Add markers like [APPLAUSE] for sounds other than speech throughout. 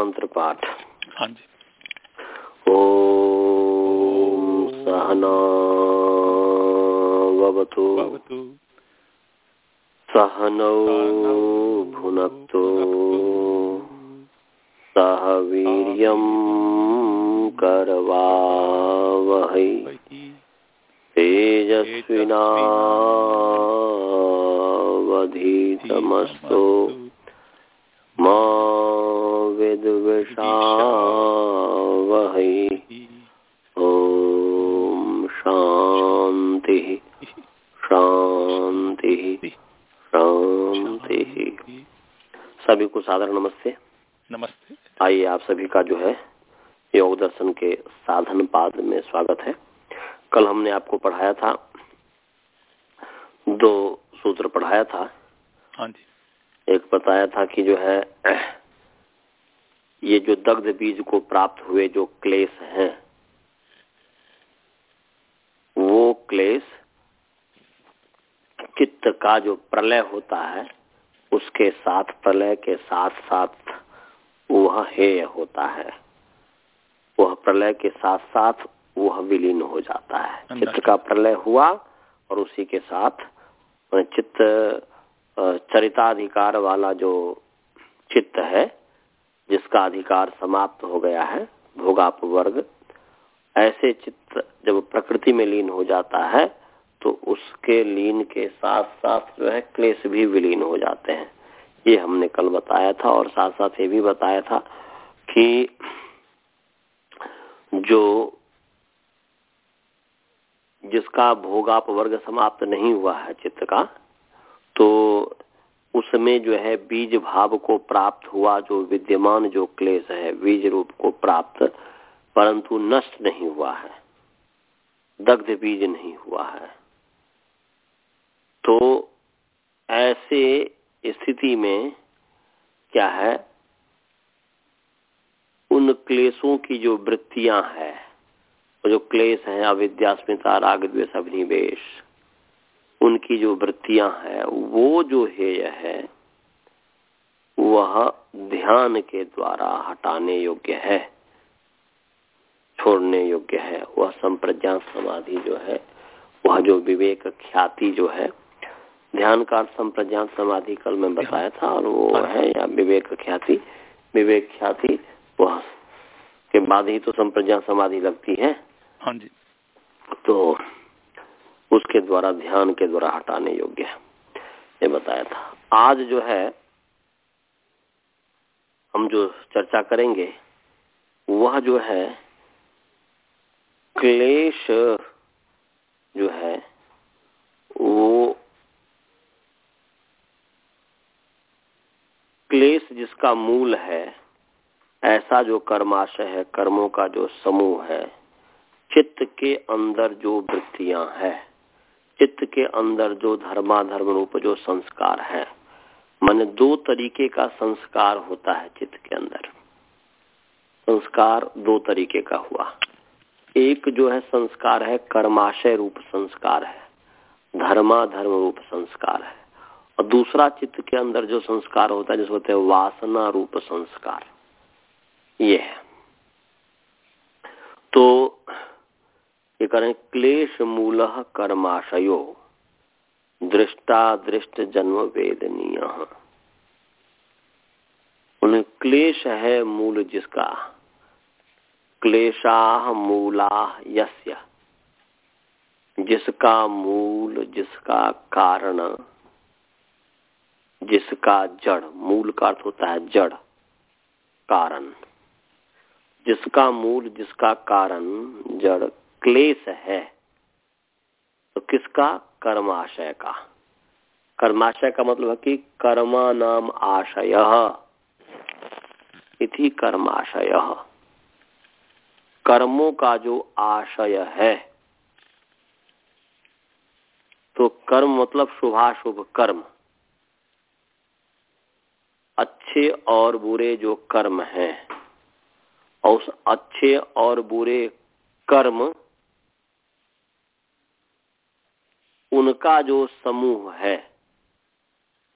मंत्र पाठ हाँ जी। ओम सहनावतु सहनौ भुनक्तु। सह वीर्यं करवावहै। तेजस्विनावधीतमस्तु शांति सभी को सादर नमस्ते। नमस्ते। आइए आप सभी का जो है योग दर्शन के साधन पाद में स्वागत है। कल हमने आपको पढ़ाया था दो सूत्र पढ़ाया था। हाँ जी। एक बताया था कि जो है ये जो दग्ध बीज को प्राप्त हुए जो क्लेश हैं वो क्लेश चित्त का जो प्रलय होता है उसके साथ प्रलय के साथ साथ वह हेय होता है। वह प्रलय के साथ साथ वह विलीन हो जाता है। चित्त का प्रलय हुआ और उसी के साथ चित्त चरिताधिकार वाला जो चित्त है जिसका अधिकार समाप्त हो गया है, भोगाप वर्ग, ऐसे चित्त जब प्रकृति में लीन हो जाता है तो उसके लीन के साथ साथ जो है क्लेश भी विलीन हो जाते हैं। ये हमने कल बताया था और साथ साथ ये भी बताया था कि जो जिसका भोगाप वर्ग समाप्त नहीं हुआ है चित्त का तो उसमें जो है बीज भाव को प्राप्त हुआ, जो विद्यमान जो क्लेश है, बीज रूप को प्राप्त, परंतु नष्ट नहीं हुआ है। दग्ध बीज नहीं हुआ है। तो ऐसे स्थिति में क्या है? उन क्लेशों की जो वृत्तियाँ हैं जो क्लेश हैं, अविद्यास्मिता राग द्वेष अभिनिवेश उनकी जो वृत्तियाँ हैं वो जो हेय है वह ध्यान के द्वारा हटाने योग्य है छोड़ने योग्य है। वह संप्रज्ञा समाधि जो है वह जो विवेक ख्याति जो है ध्यान का संप्रज्ञान समाधि कल में बताया था और वो है। या विवेक ख्याति। विवेक ख्याति वह के बाद ही तो संप्रज्ञान समाधि लगती है। हाँ जी। तो उसके द्वारा, ध्यान के द्वारा हटाने योग्य है। ये बताया था। आज जो है, हम जो चर्चा करेंगे, वह जो है, क्लेश जो है, वो क्लेश जिसका मूल है, ऐसा जो कर्माशय है, कर्मों का जो समूह है, चित्त के अंदर जो वृत्तियाँ है चित्त के अंदर जो धर्माधर्म रूप, जो संस्कार है, मन दो तरीके का संस्कार होता है चित्त के अंदर। संस्कार दो तरीके का हुआ। एक जो है संस्कार है कर्माशय रूप संस्कार है, धर्माधर्म रूप संस्कार है। और दूसरा चित्त के अंदर जो संस्कार होता है जिसको होते हैं वासना रूप संस्कार, ये है। तो ये करें क्लेश मूल कर्माशयो। दृष्टा दृष्ट जन्म वेदनीय। उन्हें क्लेश है मूल जिसका? क्लेशा मूला यस्य। जिसका मूल, जिसका कारण, जिसका जड़। मूल का अर्थ होता है जड़, कारण। जिसका मूल, जिसका कारण, जड़ क्लेश है तो किसका? कर्माशय का। कर्माशय का मतलब है कि कर्मा नाम आशय। इति कर्माशय। कर्मों का जो आशय है तो कर्म मतलब शुभाशुभ कर्म। अच्छे और बुरे जो कर्म हैं, और उस अच्छे और बुरे कर्म उनका जो समूह है,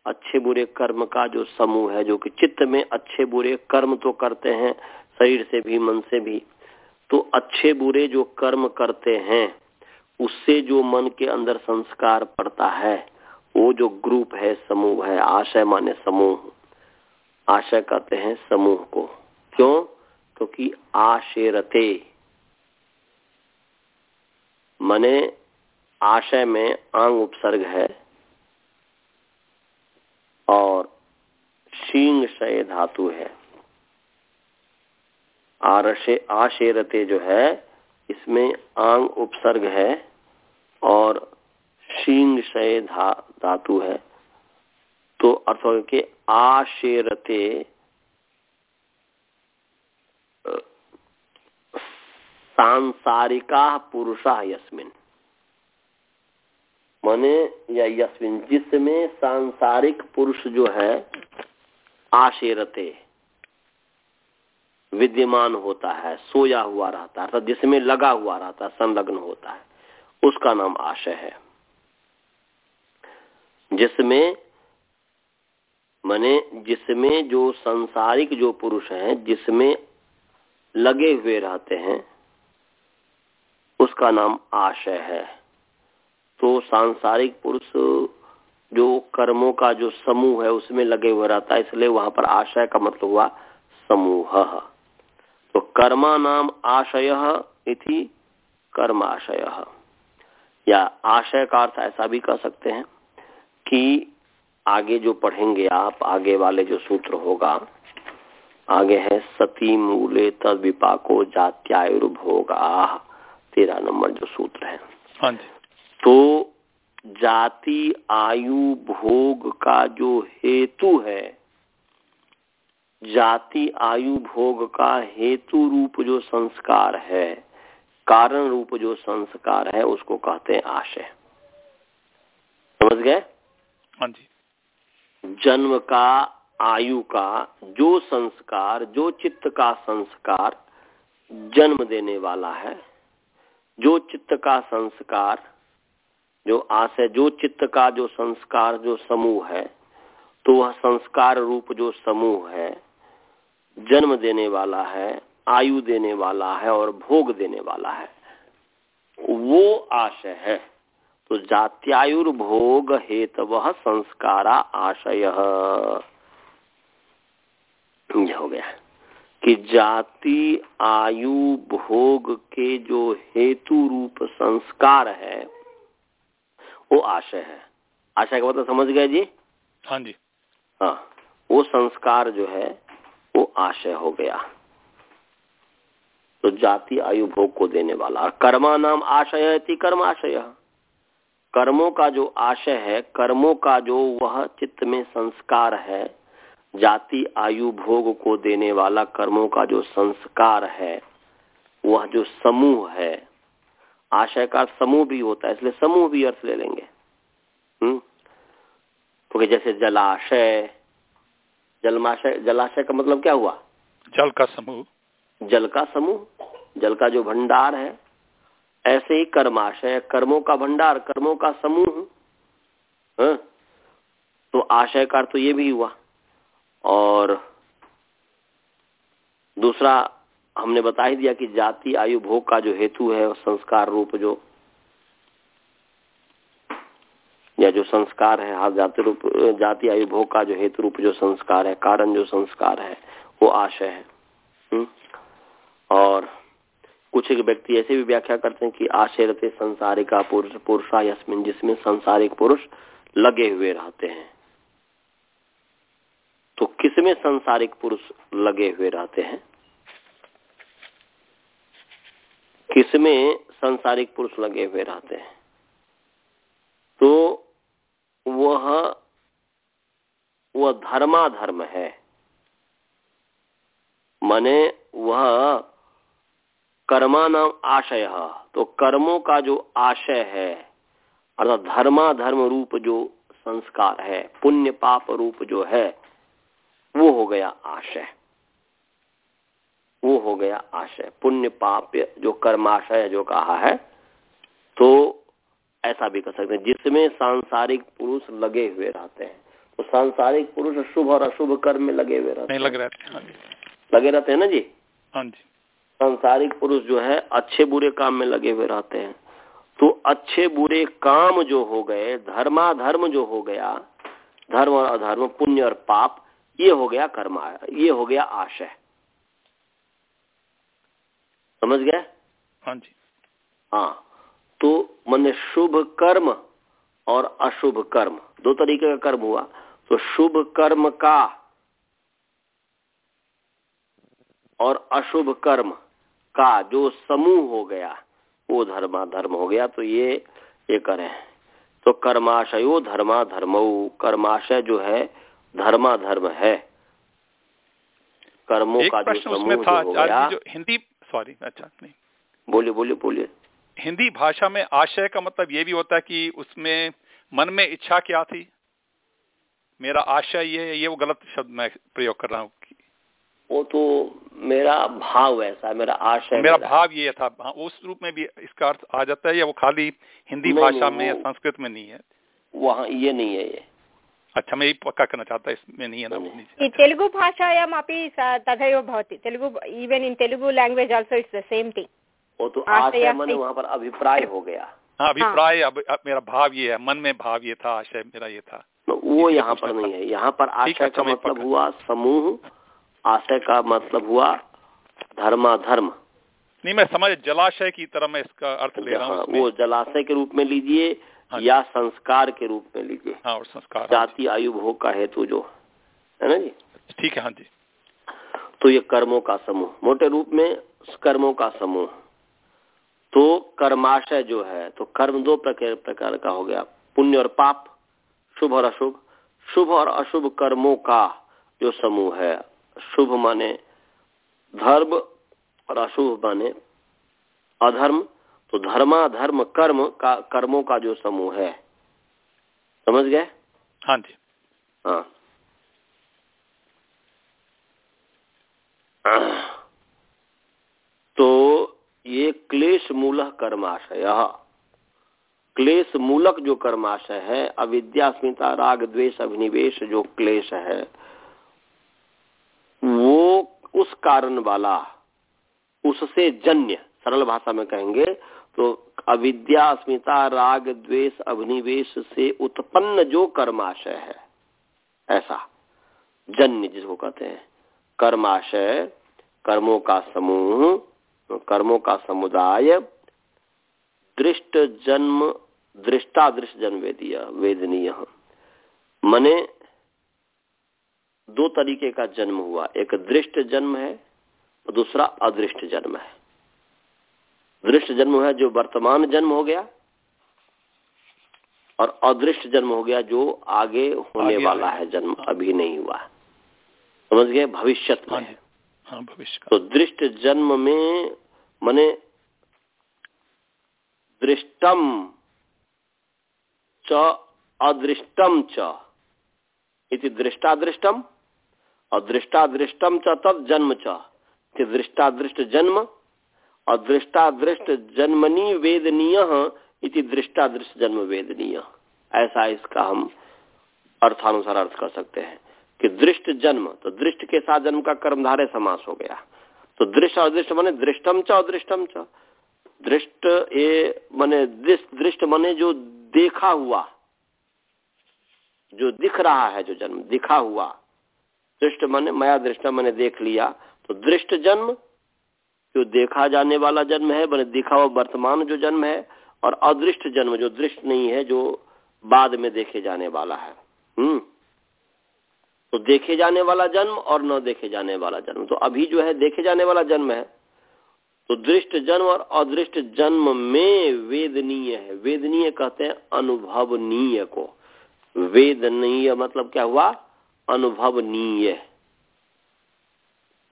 अच्छे बुरे कर्म का जो समूह है, जो कि चित्त में अच्छे बुरे कर्म तो करते हैं, शरीर से भी, मन से भी तो अच्छे बुरे जो कर्म करते हैं, उससे जो मन के अंदर संस्कार पड़ता है, वो जो ग्रुप है, समूह है, आशय माने समूह, आशय कहते हैं समूह को। क्यों? क्योंकि तो आशेरते मने आशय में आंग उपसर्ग है और शींग शय धातु है। आरशे आशेरते जो है इसमें आंग उपसर्ग है और शींग शय धा, धातु है। तो अर्थ कि आशेरते सांसारिका पुरुषा यस्मिन। माने या यस्मिन जिसमें सांसारिक पुरुष जो है, आशेरते, विद्यमान होता है, सोया हुआ रहता है, अर्थात जिसमें लगा हुआ रहता है, संलग्न होता है, उसका नाम आशय है। जिसमें, मने जिसमें जो संसारिक जो पुरुष हैं, जिसमें लगे हुए रहते हैं, उसका नाम आशय है। तो सांसारिक पुरुष जो कर्मों का जो समूह है, उसमें लगे हुए रहता है, इसलिए वहाँ पर आशय का मतलब हुआ समूह। तो कर्मा नाम आशय इति कर्माशय। या आशय का अर्थ ऐसा भी कह सकते हैं कि आगे जो पढ़ेंगे आप, आगे वाले जो सूत्र होगा, आगे है सती मूले तद विपाको जात्यायुर्भोगा, तेरह नंबर जो सूत्र है। हाँ तो जाति आयु भोग का जो हेतु है जाति आयु भोग का हेतु रूप जो संस्कार है कारण रूप जो संस्कार है उसको कहते हैं आशय। समझ गए? हाँ जी। जन्म का आयु का जो संस्कार जो चित्त का संस्कार जन्म देने वाला है जो चित्त का संस्कार जो आशय जो चित्त का जो संस्कार, जो समूह है तो वह संस्कार रूप जो समूह है, जन्म देने वाला है, आयु देने वाला है और भोग देने वाला है, वो आशय है। तो जात्यायुर्भोग हेतव संस्कारा आशय। हो गया कि जाति, आयु, भोग के जो हेतु रूप संस्कार है वो आशय है। आशय का मतलब समझ गए जी? हाँ जी। हाँ वो संस्कार जो है वो आशय हो गया। तो जाति आयु भोग को देने वाला कर्मा नाम आशय थी कर्म आशय। कर्मों का जो आशय है कर्मों का जो वह चित्त में संस्कार है जाति आयु भोग को देने वाला कर्मों का जो संस्कार है वह जो समूह है आशय का समूह भी होता है इसलिए समूह भी अर्थ ले लेंगे। हम्म? तो जैसे जलाशय जलमाशय जलाशय का मतलब क्या हुआ? जल का समूह। जल का समूह। जल का जो भंडार है ऐसे ही कर्माशय कर्मों का भंडार कर्मों का समूह। हाँ? तो आशय का तो ये भी हुआ। और दूसरा हमने बता ही दिया कि जाति, आयु, भोग का जो हेतु है संस्कार रूप जो, या जो संस्कार है हाँ जाति रूप, जाति, आयु, भोग का जो हेतु रूप जो संस्कार है, कारण जो संस्कार है, वो आशय है। हुँ? और कुछ एक व्यक्ति ऐसे भी व्याख्या करते हैं कि आशय रहते संसारिका पुरुष पुरुषा यस्मिन, जिसमें संसारिक पुरुष लगे हुए रहते हैं। तो किसमें संसारिक पुरुष लगे हुए रहते हैं? किसमें संसारिक पुरुष लगे हुए रहते हैं? तो वह वह धर्माधर्म है। माने वह कर्मा नाम आशय। तो कर्मों का जो आशय है, अर्थात धर्माधर्म रूप जो संस्कार है, पुण्य पाप रूप जो है, वो हो गया आशय। वो हो गया आशय। पुण्य पाप जो कर्माशय जो कहा है तो ऐसा भी कर सकते हैं। जिसमें सांसारिक पुरुष लगे हुए रहते हैं तो सांसारिक पुरुष शुभ और अशुभ कर्म में लगे हुए रहते नहीं लग रहे थे हाँ लगे रहते हैं ना जी? हाँ जी। सांसारिक पुरुष जो है अच्छे बुरे काम में लगे हुए रहते हैं। तो अच्छे बुरे काम जो हो गए धर्माधर्म जो हो गया धर्म और अधर्म पुण्य और पाप ये हो गया कर्म ये हो गया आशय। समझ गया हाँ जी। हाँ तो मन शुभ कर्म और अशुभ कर्म दो तरीके का कर्म हुआ। तो शुभ कर्म का और अशुभ कर्म का जो समूह हो गया वो धर्मा धर्म हो गया तो ये ये करें। तो कर्माशयो धर्मा धर्म कर्माशय जो है धर्मा धर्म है। कर्मों का जो समूह था हो गया जो हिंदी सॉरी अच्छा नहीं। बोलिए बोलिए बोलिए। हिंदी भाषा में आशय का मतलब ये भी होता है कि उसमें मन में इच्छा क्या थी? मेरा आशय ये ये वो गलत शब्द मैं प्रयोग कर रहा हूँ वो तो मेरा भाव ऐसा मेरा आशय मेरा भाव ये था। हाँ, उस रूप में भी इसका अर्थ आ जाता है या वो खाली हिंदी भाषा में या संस्कृत में नहीं है? वहाँ ये नहीं है ये। अच्छा मैं यही पक्का करना चाहता इसमें नहीं है ना तेलुगु भाषायामपि तथैव भवति। Telugu even in Telugu language also it's the same thing वो तो आशय या वहाँ पर अभिप्राय हो गया। हाँ अभिप्राय अब अब मेरा भाव ये है मन में भाव ये था आशय मेरा ये था। वो यहाँ पर नहीं है। यहाँ पर आशय अच्छा, का मतलब हुआ समूह आशय का मतलब हुआ धर्मा धर्म नहीं मैं समझ जलाशय की तरह मैं इसका अर्थ ले रहा हूँ हाँ, वो जलाशय के रूप में लीजिए हाँ या संस्कार के रूप में लीजिए। हाँ और संस्कार हाँ जाति आयु भोग का हेतु जो है ना जी जी। ठीक है हाँ जी। तो ये कर्मों का समूह मोटे रूप में कर्मों का समूह। तो कर्माशय जो है तो कर्म दो प्रकार प्रकार का हो गया। पुण्य और पाप शुभ और अशुभ। शुभ और अशुभ कर्मों का जो समूह है शुभ माने धर्म और अशुभ माने अधर्म। तो धर्मा धर्म कर्म का कर्मों का जो समूह है। समझ गए? हाँ जी। हाँ। तो ये क्लेश मूलक कर्माशय। क्लेश मूलक जो कर्माशय है अविद्या स्मिता राग द्वेष अभिनिवेश जो क्लेश है वो उस कारण वाला उससे जन्य सरल भाषा में कहेंगे तो अविद्या, अस्मिता, राग, द्वेष अभिनिवेश से उत्पन्न जो कर्माशय है, ऐसा जन्य जिसको कहते हैं। कर्माशय, कर्मों का समूह, कर्मों का समुदाय, दृष्ट जन्म दृष्टा दृष्ट जन्म वेदीय, वेदनीय। मने दो तरीके का जन्म हुआ। एक दृष्ट जन्म है और दूसरा अदृष्ट जन्म है। दृष्ट जन्म है जो वर्तमान जन्म हो गया और अदृष्ट जन्म हो गया जो आगे होने आगे वाला है जन्म अभी नहीं हुआ समझ गए? भविष्य हाँ में जी। हाँ भविष्य तो दृष्ट जन्म में मने दृष्टम च अदृष्टम च। इति दृष्टादृष्टम और दृष्टादृष्टम च तद जन्म च। दृष्टादृष्ट जन्म और दृष्टादृष्ट जन्मनी वेदनीय इति दृष्टादृष्ट जन्म वेदनीय ऐसा इसका हम अर्थानुसार अर्थ कर सकते हैं कि दृष्ट जन्म तो दृष्ट के साथ जन्म का कर्मधारय समास हो गया। तो दृष्ट और दृष्ट माने दृष्टम च अदृष्टम च। दृष्ट ये माने दृष्ट दृष्ट माने जो देखा हुआ, जो दिख रहा है, जो जन्म दिखा हुआ। दृष्ट माने, माया दृष्ट माने देख लिया तो दृष्ट जन्म जो देखा जाने वाला जन्म है माने दिखा हुआ वर्तमान जो जन्म है और अदृष्ट जन्म जो दृष्ट नहीं है, जो बाद में देखे जाने वाला है। हम्म। तो देखे जाने वाला जन्म और न देखे जाने वाला जन्म। तो अभी जो है देखे जाने वाला जन्म है। तो दृष्ट जन्म और अदृष्ट जन्म में वेदनीय है। वेदनीय कहते हैं अनुभवनीय को। वेदनीय मतलब क्या हुआ? अनुभवनीय।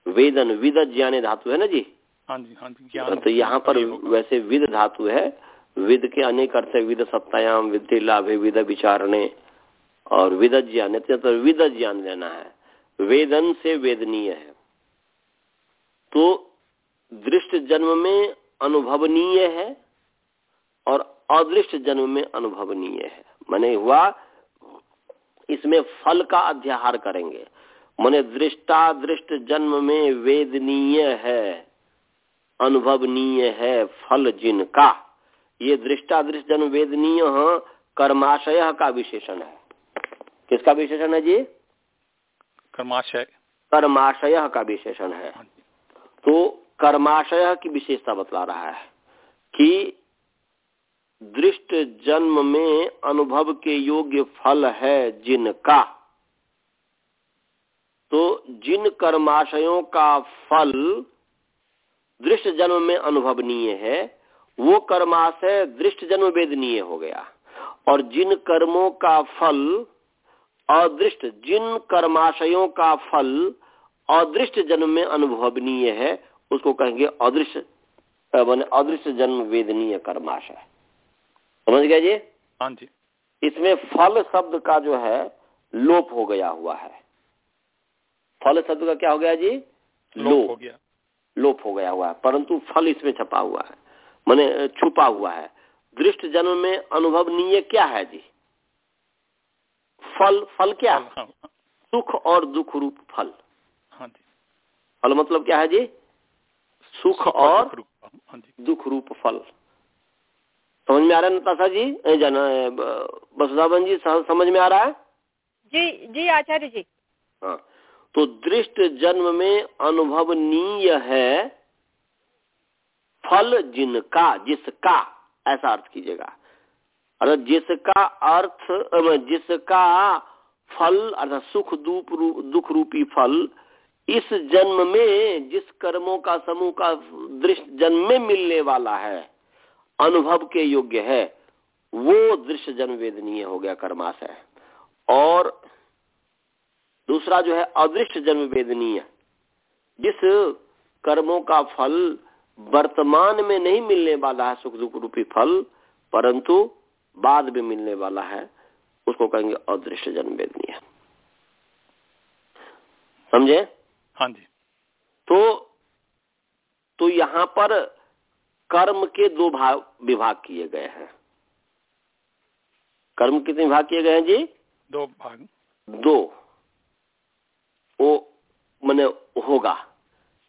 वेदन विद ज्ञाने धातु है ना जी? हाँ जी हाँ जी ज्ञान तो यहाँ पर वैसे विद धातु है विद के अनेक अर्थ है विद सत्तायाम विद्य लाभे विद विचारणे और विद ज्ञान तो विद ज्ञान लेना है। वेदन से वेदनीय है। तो दृष्ट जन्म में अनुभवनीय है और अदृष्ट जन्म में अनुभवनीय है। माने हुआ इसमें फल का अध्याहार करेंगे। मने दृष्टा दृष्ट जन्म में वेदनीय है। अनुभवनीय है फल जिनका। ये दृष्टा दृष्ट जन्म वेदनीय कर्माशय का विशेषण है। किसका विशेषण है जी? कर्माशय। कर्माशय का विशेषण है। हाँ तो कर्माशय की विशेषता बतला रहा है कि दृष्ट जन्म में अनुभव के योग्य फल है जिनका। तो जिन कर्माशयों का फल दृष्ट जन्म में अनुभवनीय है वो कर्माशय दृष्ट जन्म वेदनीय हो गया। और जिन कर्मों का फल अदृष्ट जिन कर्माशयों का फल अदृष्ट जन्म में अनुभवनीय है उसको कहेंगे अदृश्य मैंने अदृश्य जन्म वेदनीय कर्माशय। समझ गया जी? हाँ जी। इसमें फल शब्द का जो है लोप हो गया हुआ है। फल शब्द का क्या हो गया जी? लोप। हो गया। लोप हो गया हुआ है परंतु फल इसमें छपा हुआ है मैंने छुपा हुआ है। दृष्ट जन्म में अनुभवनीय क्या है जी? फल फल क्या? हाँ, हाँ, सुख और दुख रूप फल। हाँ फल मतलब क्या है जी? सुख और दुख रूप, हाँ जी। दुख रूप फल। समझ में आ रहा है नताशा जी? जन बसुदावन जी समझ में आ रहा है? जी जी आचार्य जी। हाँ। तो दृष्ट जन्म में अनुभवनीय है फल जिनका, जिसका, ऐसा अर्थ कीजिएगा। अर्थात जिसका अर्थ जिसका फल, अर्थात सुख दुख दुख रूपी फल, इस जन्म में, जिस कर्मों का, समूह का दृष्ट जन्म में मिलने वाला है, अनुभव के योग्य है, वो दृश्य जन्म वेदनीय हो गया कर्माशय। और दूसरा जो है अदृष्ट जन्म वेदनीय। जिस कर्मों का फल वर्तमान में नहीं मिलने वाला है सुख दुख रूपी फल परंतु बाद में मिलने वाला है उसको कहेंगे अदृश्य जन्म वेदनीय। समझे? हाँ जी। तो तो यहाँ पर कर्म के दो भाग विभाग किए गए हैं। कर्म कितने विभाग किए गए हैं जी? दो भाग। दो। वो मने होगा।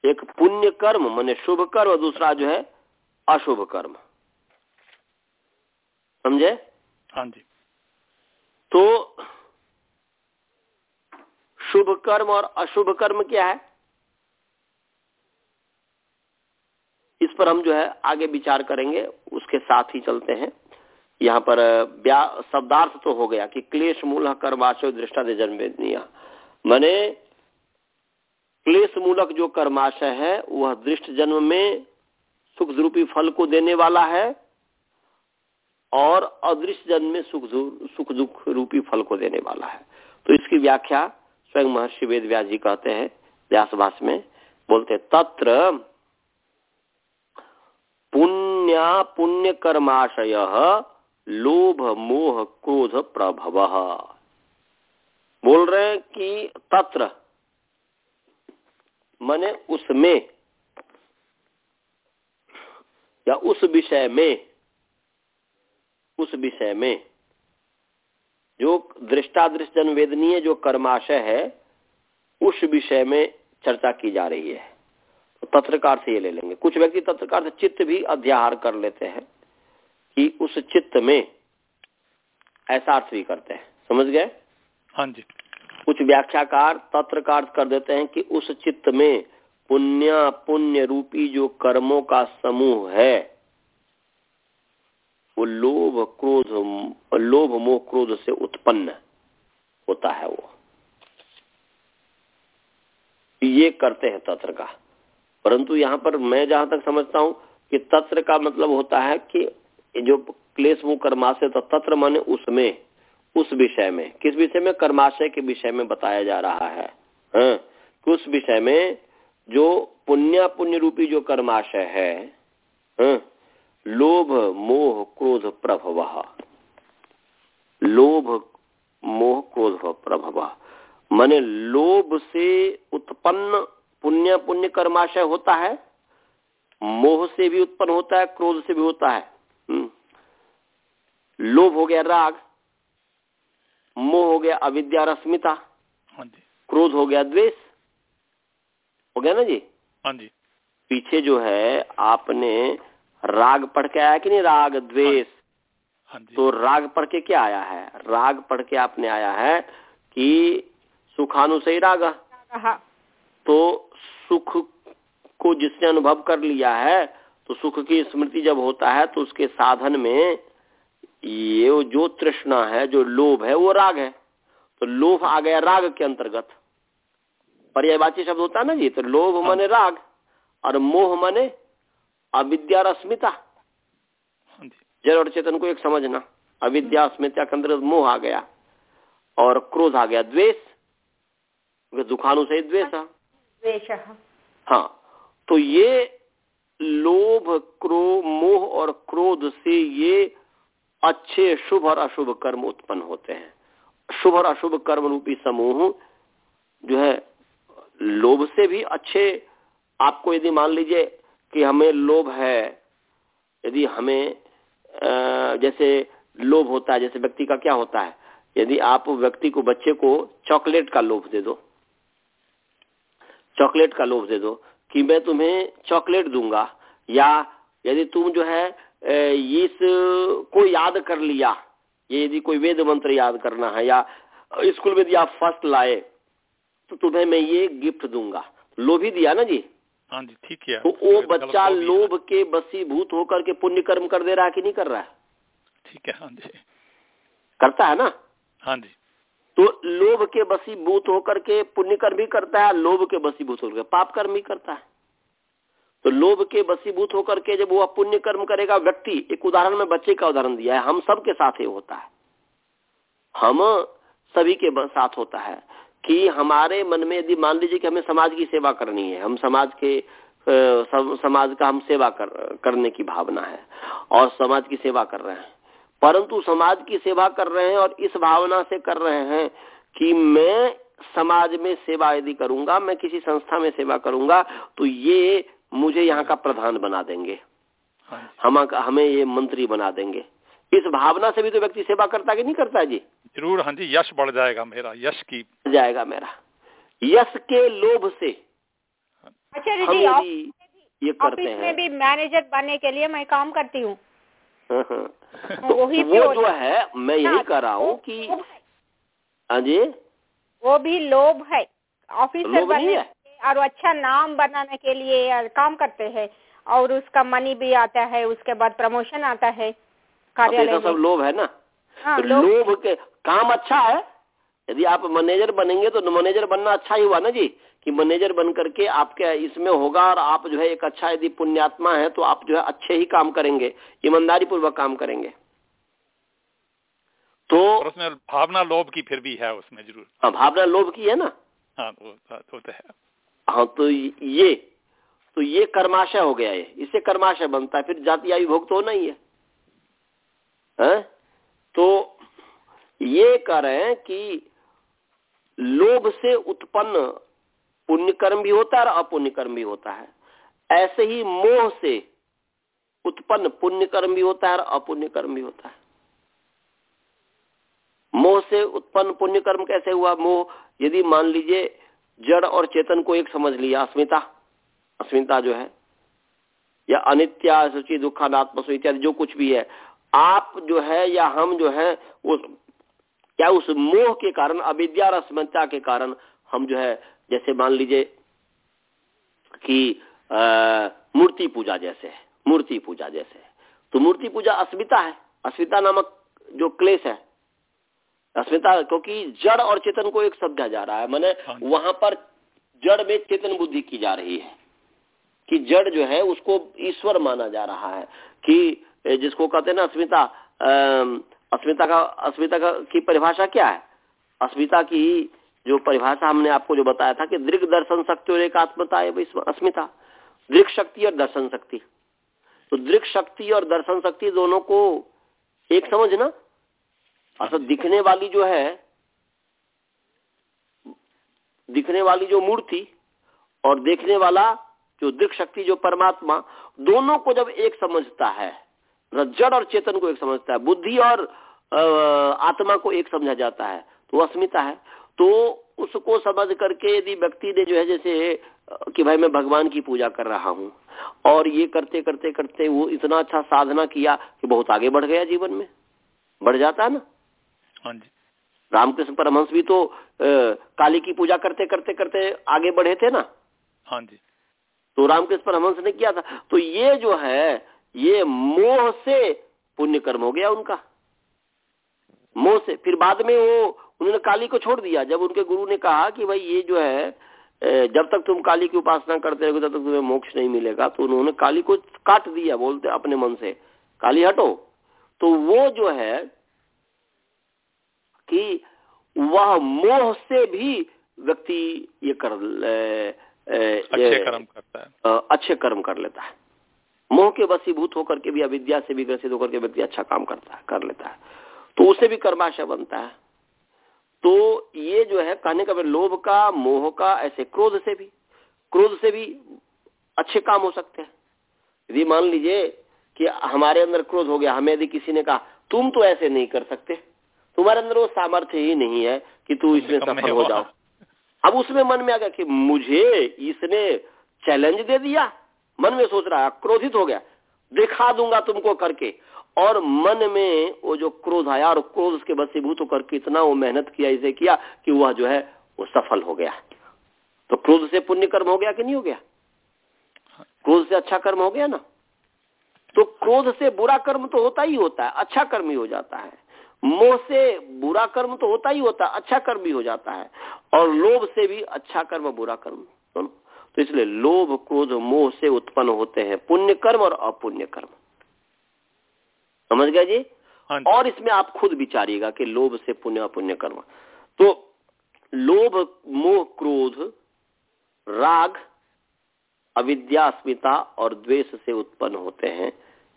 एक पुण्य कर्म मने शुभ कर्म और दूसरा जो है अशुभ कर्म। समझे? हाँ जी। तो शुभ कर्म और अशुभ कर्म क्या है? इस पर हम जो है आगे विचार करेंगे उसके साथ ही चलते हैं। यहाँ पर शब्दार्थ तो हो गया कि क्लेश मूल कर्माशय दृष्टा दे जन्म मैंने क्लेश मूलक जो कर्माशय है, वह दृष्ट जन्म में सुख रूपी फल को देने वाला है और अदृश्य जन्म में सुख सुख दुख रूपी फल को देने वाला है। तो इसकी व्याख्या स्वयं महर्षि वेद व्यास जी कहते हैं व्यासभाष में। बोलते तत्र पुण्या पुण्य कर्माशय लोभ मोह क्रोध प्रभव। बोल रहे हैं कि तत्र माने उसमें, या उस विषय में, उस विषय में, जो दृष्टादृष्ट जन वेदनीय जो कर्माशय है, उस विषय में चर्चा की जा रही है। तो तत्रकार से ये ले लेंगे। कुछ व्यक्ति तत्रकार से चित्त भी अध्याहार कर लेते हैं, कि उस चित्त में ऐसा अर्थ भी करते हैं। समझ गए? हाँ जी। कुछ व्याख्याकार तत्रकार कर देते हैं कि उस चित्त में पुण्य पुण्य रूपी जो कर्मों का समूह है, वो लोभ क्रोध, लोभ मोह क्रोध से उत्पन्न होता है वो। ये करते हैं तत्र का। परंतु यहाँ पर मैं जहाँ तक समझता हूँ कि तत्र का मतलब होता है कि जो क्लेश मुख कर्माशय तो तत्र माने उसमें उस विषय में, किस विषय में कर्माशय के विषय में बताया जा रहा है हाँ? कि उस विषय में जो पुण्य पुण्य रूपी जो कर्माशय है हाँ? लोभ, मोह, क्रोध, प्रभव लोभ, मोह, क्रोध, प्रभव माने लोभ से उत्पन्न पुण्य पुण्य कर्माशय होता है, मोह से भी उत्पन्न होता है, क्रोध से भी होता है हम्म। लोभ हो गया राग मोह हो गया अविद्या रश्मिता हाँ क्रोध हो गया द्वेष। हो गया ना जी? हाँ जी। पीछे जो है आपने राग पढ़ के आया कि नहीं? राग द्वेष। हाँ तो राग पढ़ के क्या आया है? राग पढ़ के आपने आया है कि सुखानुसई राग। हाँ। तो सुख को जिसने अनुभव कर लिया है तो सुख की स्मृति जब होता है तो उसके साधन में ये जो तृष्णा है जो लोभ है वो राग है। तो लोभ आ गया राग के अंतर्गत। पर्यायवाची शब्द होता है ना जी तो लोभ मने राग और मोह माने अविद्या और अस्मिता हाँ जड़ और चेतन को एक समझना अविद्या अस्मिता के अंतर्गत मोह आ गया और क्रोध आ गया द्वेष। दुखानु से द्वेष है। हाँ तो ये लोभ क्रोध मोह और क्रोध से ये अच्छे, शुभ और अशुभ कर्म उत्पन्न होते हैं। शुभ और अशुभ कर्म रूपी समूह जो है, लोभ से भी अच्छे, आपको यदि मान लीजिए कि हमें लोभ है, यदि हमें जैसे लोभ होता है, जैसे व्यक्ति का क्या होता है, यदि आप व्यक्ति को, बच्चे को चॉकलेट का लोभ दे दो, चॉकलेट का लोभ दे दो कि मैं तुम्हें चॉकलेट दूँगा, या यदि तुम जो है इस को याद कर लिया ये यदि कोई वेद मंत्र याद करना है या स्कूल में यदि आप फ़र्स्ट लाए तो तुम्हें मैं ये गिफ्ट दूँगा। लोभी दिया ना जी? हाँ जी ठीक है तो वो बच्चा लोभ के बसीभूत होकर के पुण्य कर्म कर दे रहा है कि नहीं कर रहा है? ठीक है हाँ जी। करता है ना? हाँ जी। तो लोभ के बसीभूत होकर के पुण्य कर्म भी करता है लोभ के बसीभूत होकर पाप कर्म भी करता है। तो लोभ के बसीभूत होकर के जब वो पुण्य कर्म करेगा व्यक्ति एक उदाहरण में बच्चे का उदाहरण दिया है हम सब के साथ ये होता है। हम सभी के साथ होता है कि हमारे मन में यदि मान लीजिए कि हमें समाज की सेवा करनी है हम समाज के समाज का हम सेवा कर, करने की भावना है और समाज की सेवा कर रहे हैं। परंतु समाज की सेवा कर रहे हैं और इस भावना से कर रहे हैं कि मैं समाज में सेवा यदि करूँगा मैं किसी संस्था में सेवा करूँगा तो ये मुझे यहाँ का प्रधान बना देंगे। हाँ हम हमें ये मंत्री बना देंगे। इस भावना से भी तो व्यक्ति सेवा करता है कि नहीं करता जी? ज़रूर हाँ जी यश बढ़ जाएगा मेरा यश की। जाएगा मेरा। यश के लोभ से हम जी ये करते ऑफ़िस में हैं। भी मैनेजर बनने के लिए मैं काम करती हूँ। तो वही वो जो है मैं यही हाँ, कर रहा हूँ की हाँ जी। वो भी लोभ है। ऑफिसर नहीं बनने है? और अच्छा नाम बनाने के लिए काम करते हैं। और उसका मनी भी आता है उसके बाद प्रमोशन आता है कार्यालय ऐसा सब लोभ है ना? हाँ तो लोभ। के काम अच्छा है? यदि आप मैनेजर बनेंगे तो मैनेजर बनना अच्छा ही हुआ ना जी? कि मैनेजर बन करके आपके इसमें होगा और आप जो है एक अच्छा यदि पुण्यात्मा है तो आप जो है अच्छे ही काम करेंगे ईमानदारी पूर्वक काम करेंगे। तो उसमें भावना लोभ की फिर भी है उसमें ज़रूर। हाँ, भावना लोभ की है ना? हाँ वो तो है। हाँ तो ये तो ये कर्माशय हो गया ये। इससे कर्माशय बनता है, फिर जाति आयु भोग तो होना ही है। हैं? तो ये कह रहे हैं कि लोभ से उत्पन्न पुण्य कर्म भी होता है और अपुण्य कर्म भी होता है। ऐसे ही मोह से उत्पन्न पुण्य कर्म भी होता है और अपुण्य कर्म भी होता है। मोह से उत्पन्न पुण्य कर्म कैसे हुआ? मोह, यदि मान लीजिए जड़ और चेतन को एक समझ लिया, अस्मिता। अस्मिता जो है, या अनित्या सूची दुखानात्म इत्यादि, जो कुछ भी है, आप जो है या हम जो है, उस क्या उस मोह के कारण, अविद्या और अस्मिता के कारण, हम जो है, जैसे मान लीजिए कि मूर्ति पूजा जैसे है, मूर्ति पूजा जैसे तो मूर्ति पूजा अस्मिता है। अस्मिता नामक जो क्लेश है अस्मिता क्योंकि जड़ और चेतन को एक समझा जा रहा है। मैंने हाँ। वहाँ पर जड़ में चेतन बुद्धि की जा रही है कि जड़ जो है उसको ईश्वर माना जा रहा है कि जिसको कहते हैं ना अस्मिता अस्मिता का अस्मिता का की परिभाषा क्या है? अस्मिता की जो परिभाषा हमने आपको जो बताया था कि दृग दर्शन शक्ति और एक आत्मता है अस्मिता। दृग शक्ति और दर्शन शक्ति। तो दृग शक्ति और दर्शन शक्ति दोनों को एक समझना अर्थात दिखने वाली जो है, दिखने वाली जो मूर्ति और देखने वाला जो दृक शक्ति, जो परमात्मा, दोनों को जब एक समझता है जड़ और चेतन को एक समझता है, बुद्धि और आत्मा को एक समझा जाता है तो अस्मिता है। तो उसको समझ करके यदि व्यक्ति ने जो है, जैसे कि भाई मैं भगवान की पूजा कर रहा हूँ, और ये करते करते करते वो इतना अच्छा साधना किया कि बहुत आगे बढ़ गया जीवन में। बढ़ जाता है ना? रामकृष्ण परमहंस भी तो आ, काली की पूजा करते करते करते आगे बढ़े थे ना? हाँ जी। तो रामकृष्ण परमहंस ने किया था। तो ये जो है ये मोह से पुण्य कर्म हो गया उनका। मोह से। फिर बाद में वो उन्होंने काली को छोड़ दिया। जब उनके गुरु ने कहा कि भाई ये जो है जब तक तुम काली की उपासना करते रहोगे तब तक तुम्हें मोक्ष नहीं मिलेगा। तो उन्होंने काली को काट दिया बोलते अपने मन से। काली हटो। तो वो जो है कि वह मोह से भी व्यक्ति ये कर अच्छे कर्म करता है। अच्छे कर्म कर लेता है। मोह के वसीभूत होकर के भी अविद्या से भी ग्रसित होकर के व्यक्ति अच्छा काम करता है कर लेता है। तो उससे भी कर्माशय बनता है। तो ये जो है कहने का लोभ का मोह का ऐसे क्रोध से भी क्रोध से भी अच्छे काम हो सकते हैं। यदि मान लीजिए कि हमारे अंदर क्रोध हो गया हमें यदि किसी ने कहा तुम तो ऐसे नहीं कर सकते। तुम्हारे अंदर वो सामर्थ्य ही नहीं है कि तू इसमें [LAUGHS] सफल हो जाओ अब उसमें मन में आ गया कि मुझे इसने चैलेंज दे दिया। मन में सोच रहा है क्रोधित हो गया। दिखा दूँगा तुमको करके। और मन में वो जो क्रोध आया और क्रोध उसके बसीभूत होकर कितना वो मेहनत किया इसे किया कि वह जो है वो सफल हो गया। तो क्रोध से पुण्य कर्म हो गया कि नहीं हो गया? क्रोध से अच्छा कर्म हो गया ना? तो क्रोध से बुरा कर्म तो होता ही होता है अच्छा कर्म ही हो जाता है। मोह से बुरा कर्म तो होता ही होता अच्छा कर्म भी हो जाता है। और लोभ से भी अच्छा कर्म बुरा कर्म। तो इसलिए लोभ क्रोध मोह से उत्पन्न होते हैं पुण्य कर्म और अपुण्य कर्म। समझ गया जी? हाँ और इसमें आप खुद विचारिएगा कि लोभ से पुण्य अपुण्य कर्म। तो लोभ मोह क्रोध राग अविद्यास्मिता और द्वेष से उत्पन्न होते हैं।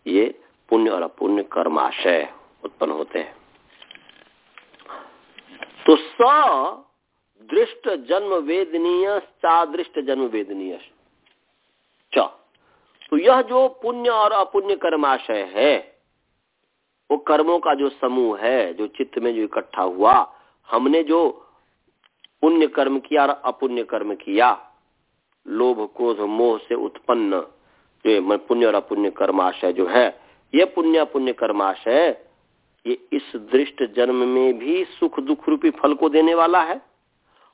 ये पुण्य और अपुण्य कर्माशय उत्पन्न होते हैं। तो स दृष्ट जन्म वेदनीय चादृष्ट जन्म वेदनीय। च। तो यह जो पुण्य और अपुण्य कर्माशय है, वो कर्मों का जो समूह है, जो चित्त में जो इकट्ठा हुआ, हमने जो पुण्य कर्म किया और अपुण्य कर्म किया, लोभ, क्रोध, मोह से उत्पन्न, जो पुण्य और अपुण्य कर्माशय जो है, ये पुण्य पुण्य कर्माशय ये इस दृष्ट जन्म में भी सुख दुख रूपी फल को देने वाला है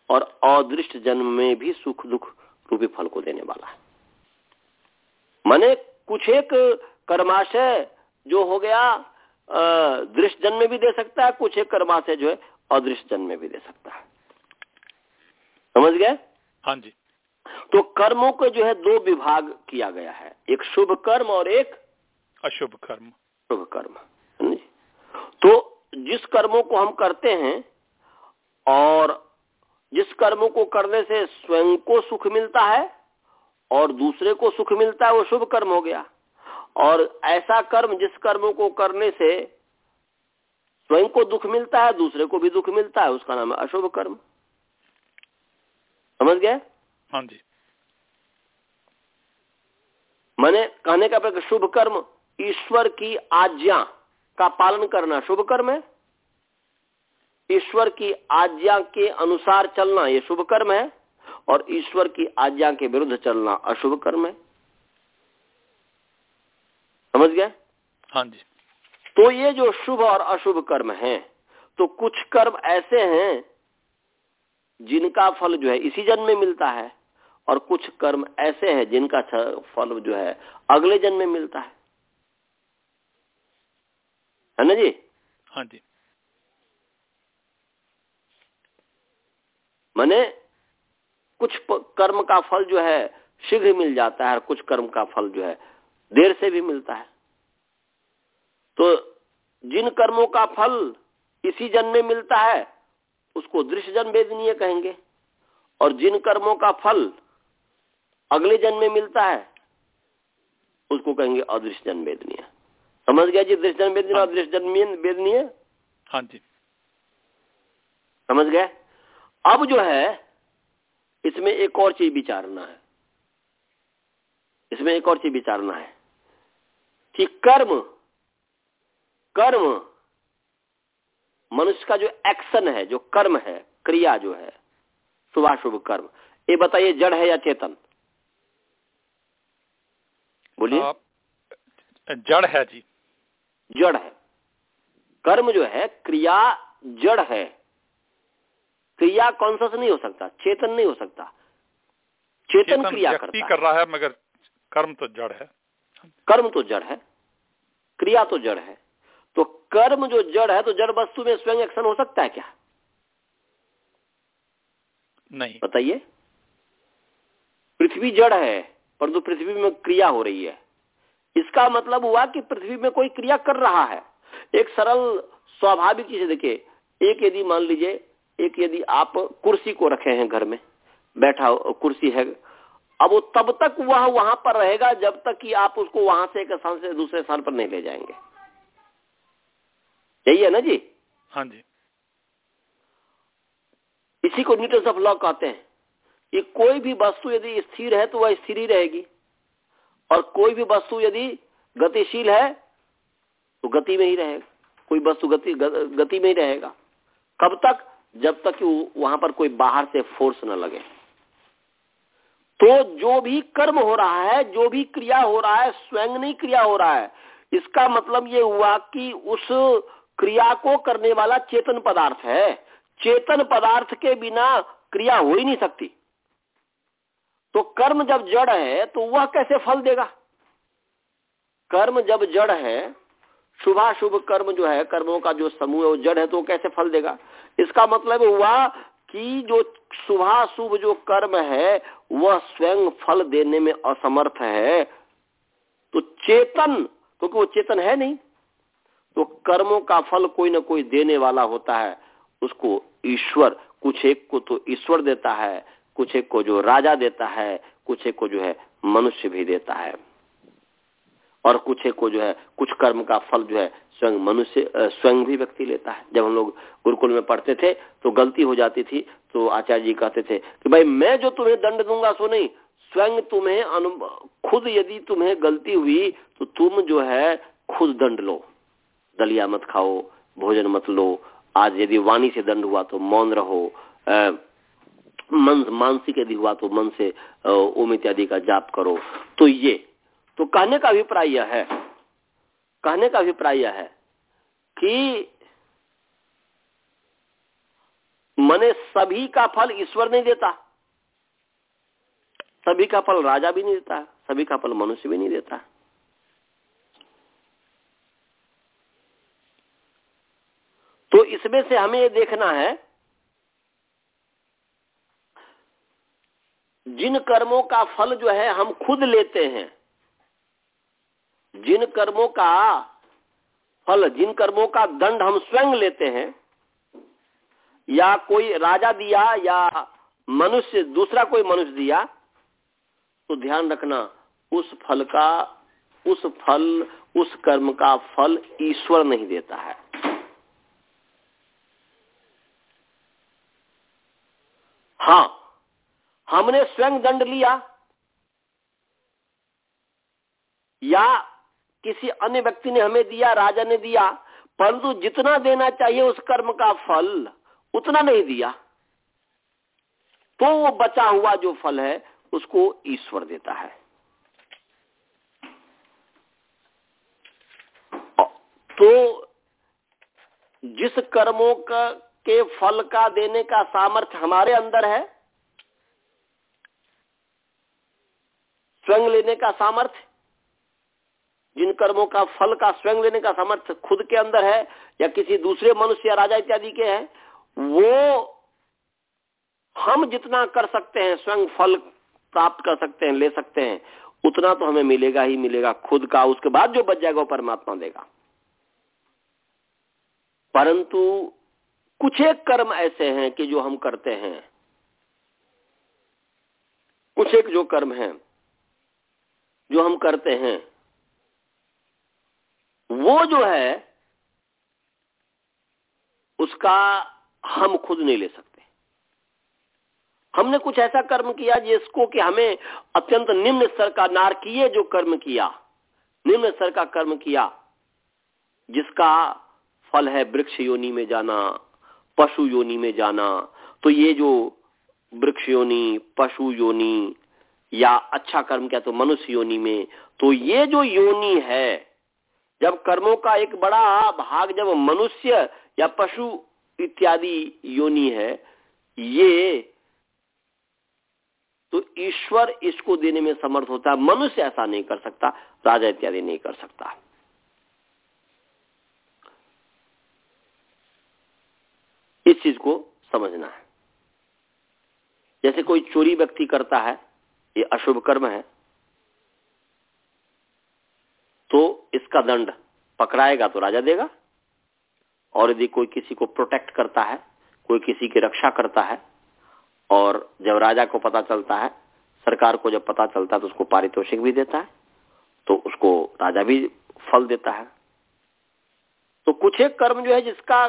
और अदृष्ट जन्म में भी सुख दुख रूपी फल को देने वाला है। माने कुछ एक कर्माशय जो हो गया दृष्ट जन्म में भी दे सकता है कुछ एक कर्माशय जो है अदृश्य जन्म में भी दे सकता है। समझ गए? हाँ जी। तो कर्मों को जो है दो विभाग किया गया है एक शुभ कर्म और एक अशुभ कर्म। शुभ कर्म। जिस कर्मों को हम करते हैं और जिस कर्मों को करने से स्वयं को सुख मिलता है और दूसरे को सुख मिलता है वो शुभ कर्म हो गया। और ऐसा कर्म जिस कर्मों को करने से स्वयं को दुख मिलता है दूसरे को भी दुख मिलता है उसका नाम है अशुभ कर्म। समझ गए? हाँ जी। मैंने कहने का शुभ कर्म ईश्वर की आज्ञा। का पालन करना शुभ कर्म है। ईश्वर की आज्ञा के अनुसार चलना ये शुभ कर्म है और ईश्वर की आज्ञा के विरुद्ध चलना अशुभ कर्म है। समझ गए? हाँ जी। तो ये जो शुभ और अशुभ कर्म है तो कुछ कर्म ऐसे हैं जिनका फल जो है इसी जन्म में मिलता है और कुछ कर्म ऐसे हैं जिनका फल जो है अगले जन्म में मिलता है। है ना जी? हाँ जी। मैंने कुछ कर्म का फल जो है शीघ्र मिल जाता है और कुछ कर्म का फल जो है देर से भी मिलता है। तो जिन कर्मों का फल इसी जन्म में मिलता है उसको दृश्य जन्म वेदनीय कहेंगे। और जिन कर्मों का फल अगले जन्म में मिलता है उसको कहेंगे अदृश्य जन्म वेदनीय। समझ गया जी दृश्य जन्म वेदनीय अदृश्य जन्म वेदनीय हाँ? जी। समझ गए? अब जो है इसमें एक और चीज़ विचारना है। इसमें एक और चीज़ विचारना है कि कर्म कर्म मनुष्य का जो एक्शन है जो कर्म है क्रिया जो है शुभाशुभ कर्म ये बताइए जड़ है या चेतन? बोलिए। जड़ है जी। जड़ है। कर्म जो है क्रिया जड़ है। क्रिया कॉन्सियस नहीं हो सकता चेतन नहीं हो सकता। चेतन, चेतन क्रिया करता कर रहा है मगर कर्म तो जड़ है। कर्म तो जड़ है क्रिया तो जड़ है। तो कर्म जो जड़ है तो जड़ वस्तु में स्वयं एक्शन हो सकता है क्या? नहीं। बताइए। पृथ्वी जड़ है परंतु पृथ्वी में क्रिया हो रही है। इसका मतलब हुआ कि पृथ्वी में कोई क्रिया कर रहा है। एक सरल स्वाभाविक चीज़ देखिए एक यदि मान लीजिए एक यदि आप कुर्सी को रखे हैं घर में बैठा कुर्सी है अब वो तब तक वह वहाँ पर रहेगा जब तक कि आप उसको वहाँ से एक स्थान से दूसरे स्थान पर नहीं ले जाएँगे। यही है ना जी? हाँ जी। इसी को न्यूटन ऑफ़ लॉ कहते हैं कि कोई भी वस्तु यदि स्थिर है तो वह स्थिर ही रहेगी। और कोई भी वस्तु यदि गतिशील है तो गति में ही रहेगा। कोई वस्तु गति गति में ही रहेगा। कब तक? जब तक कि वहाँ पर कोई बाहर से फोर्स न लगे। तो जो भी कर्म हो रहा है, जो भी क्रिया हो रहा है, स्वयं नहीं क्रिया हो रहा है। इसका मतलब ये हुआ कि उस क्रिया को करने वाला चेतन पदार्थ है। चेतन पदार्थ के बिना क्रिया हो ही नहीं सकती। तो कर्म जब जड़ है तो वह कैसे फल देगा? कर्म जब जड़ है, शुभाशुभ कर्म जो है, कर्मों का जो समूह है, वो जड़ है तो वो कैसे फल देगा? इसका मतलब हुआ कि जो शुभाशुभ जो कर्म है, वह स्वयं फल देने में असमर्थ है। तो चेतन, क्योंकि तो वो चेतन है नहीं तो कर्मों का फल कोई ना कोई देने वाला होता है। उसको ईश्वर, कुछ एक को तो ईश्वर देता है। कुछ एक को जो राजा देता है, कुछ एक को जो है मनुष्य भी देता है। और कुछ एक को जो है, कुछ कर्म का फल जो है स्वयं मनुष्य स्वयं भी व्यक्ति लेता है। जब हम लोग गुरुकुल में पढ़ते थे तो गलती हो जाती थी तो आचार्य जी कहते थे कि भाई, मैं जो तुम्हें दंड दूँगा, सो नहीं, स्वयं तुम्हें अनु, खुद यदि तुम्हें गलती हुई तो तुम जो है खुद दंड लो। दलिया मत खाओ, भोजन मत लो। आज यदि वाणी से दंड हुआ तो मौन रहो। मन, मानसिक यदि हुआ तो मन से ओम इत्यादि का जाप करो। तो ये तो कहने का अभिप्राय यह है, कहने का अभिप्राय यह है कि मने सभी का फल ईश्वर नहीं देता। सभी का फल राजा भी नहीं देता, सभी का फल मनुष्य भी नहीं देता। तो इसमें से हमें ये देखना है जिन कर्मों का फल जो है हम खुद लेते हैं, जिन कर्मों का फल, जिन कर्मों का दंड हम स्वयं लेते हैं, या कोई राजा दिया या मनुष्य, दूसरा कोई मनुष्य दिया तो ध्यान रखना, उस फल का, उस फल, उस कर्म का फल ईश्वर नहीं देता है। हाँ हमने स्वयं दंड लिया या किसी अन्य व्यक्ति ने हमें दिया, राजा ने दिया, परंतु जितना देना चाहिए उस कर्म का फल, उतना नहीं दिया। तो वो बचा हुआ जो फल है, उसको ईश्वर देता है। तो जिस कर्मों का, के फल का देने का सामर्थ्य हमारे अंदर है स्वयं लेने का सामर्थ्य? जिन कर्मों का, फल का स्वयं लेने का सामर्थ्य खुद के अंदर है या किसी दूसरे मनुष्य या राजा इत्यादि के हैं, वो हम जितना कर सकते हैं, स्वयं फल प्राप्त कर सकते हैं, ले सकते हैं, उतना तो हमें मिलेगा ही मिलेगा खुद का, उसके बाद जो बच जाएगा वो परमात्मा देगा। परंतु कुछ एक कर्म ऐसे हैं कि जो हम करते हैं। कुछ एक जो कर्म है जो हम करते हैं, वो जो है, उसका हम खुद नहीं ले सकते। हमने कुछ ऐसा कर्म किया जिसको कि हमें अत्यंत निम्न स्तर का नारकीय जो कर्म किया, निम्न स्तर का कर्म किया, जिसका फल है वृक्ष योनि में जाना, पशु योनि में जाना। तो ये जो वृक्ष योनि, पशु योनि या अच्छा कर्म क्या तो मनुष्य योनि में। तो ये जो योनि है, जब कर्मों का एक बड़ा भाग जब मनुष्य या पशु इत्यादि योनि है, ये तो ईश्वर इसको देने में समर्थ होता है। मनुष्य ऐसा नहीं कर सकता, राजा इत्यादि नहीं कर सकता। इस चीज़ को समझना है। जैसे कोई चोरी व्यक्ति करता है ये अशुभ कर्म है तो इसका दंड पकड़ाएगा तो राजा देगा। और यदि कोई किसी को प्रोटेक्ट करता है, कोई किसी की रक्षा करता है, और जब राजा को पता चलता है, सरकार को जब पता चलता है तो उसको पारितोषिक भी देता है तो उसको राजा भी फल देता है। तो कुछ एक कर्म जो है, जिसका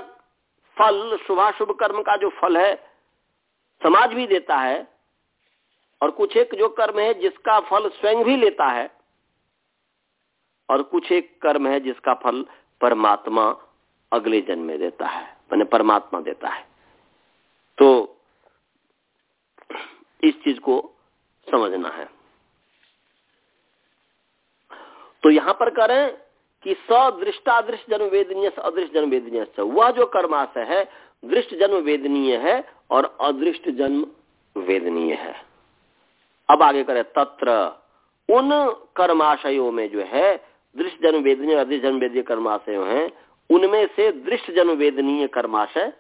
फल, शुभाशुभ कर्म का जो फल है, समाज भी देता है और कुछ एक जो कर्म है जिसका फल स्वयं भी लेता है, और कुछ एक कर्म है जिसका फल परमात्मा अगले जन्म में देता है, मैंने परमात्मा देता है। तो इस चीज़ को समझना है। तो यहाँ पर करें कि सदृष्टादृष्ट जन्म वेदनीय अदृष्ट जन्म वेदनीय वह जो कर्माशय है, दृष्ट जन्म वेदनीय है और अदृष्ट जन्म वेदनीय है। अब आगे करें, तत्र। उन कर्माशयों में जो है, दृष्ट जन्म वेदनीय अदृष्ट जन्म वेदनीय कर्माशय हैं, उनमें से दृष्ट जन्म वेदनीय कर्माशय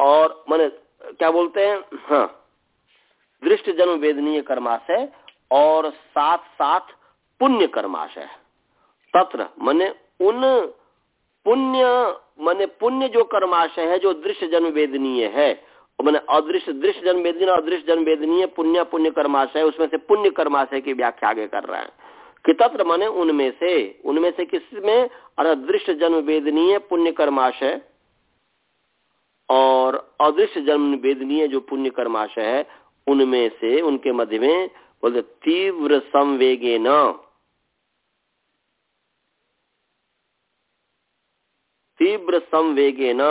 और मैंने, क्या बोलते हैं? हाँ। दृष्ट जन्म वेदनीय कर्माशय और साथ साथ पुण्य कर्माशय। तत्र, मैंने उन पुण्य मैंने पुण्य जो कर्माशय है, जो दृश्य जन्म वेदनीय है। मैंने अदृश्य, दृश्य जन्म वेदनीय अदृश्य जन्म वेदनीय पुण्य पुण्य कर्माशय, उसमें से पुण्य कर्माशय की व्याख्या आगे कर रहे हैं। कि तत्र मने उनमें से उनमें से किसमें अदृश्य जन्म वेदनीय पुण्य कर्माशय और अदृश्य जन्म वेदनीय जो पुण्य कर्माशय है, उनमें से, उनके मध्य में बोलते तीव्र संवेगे न। तीव्र संवेगे न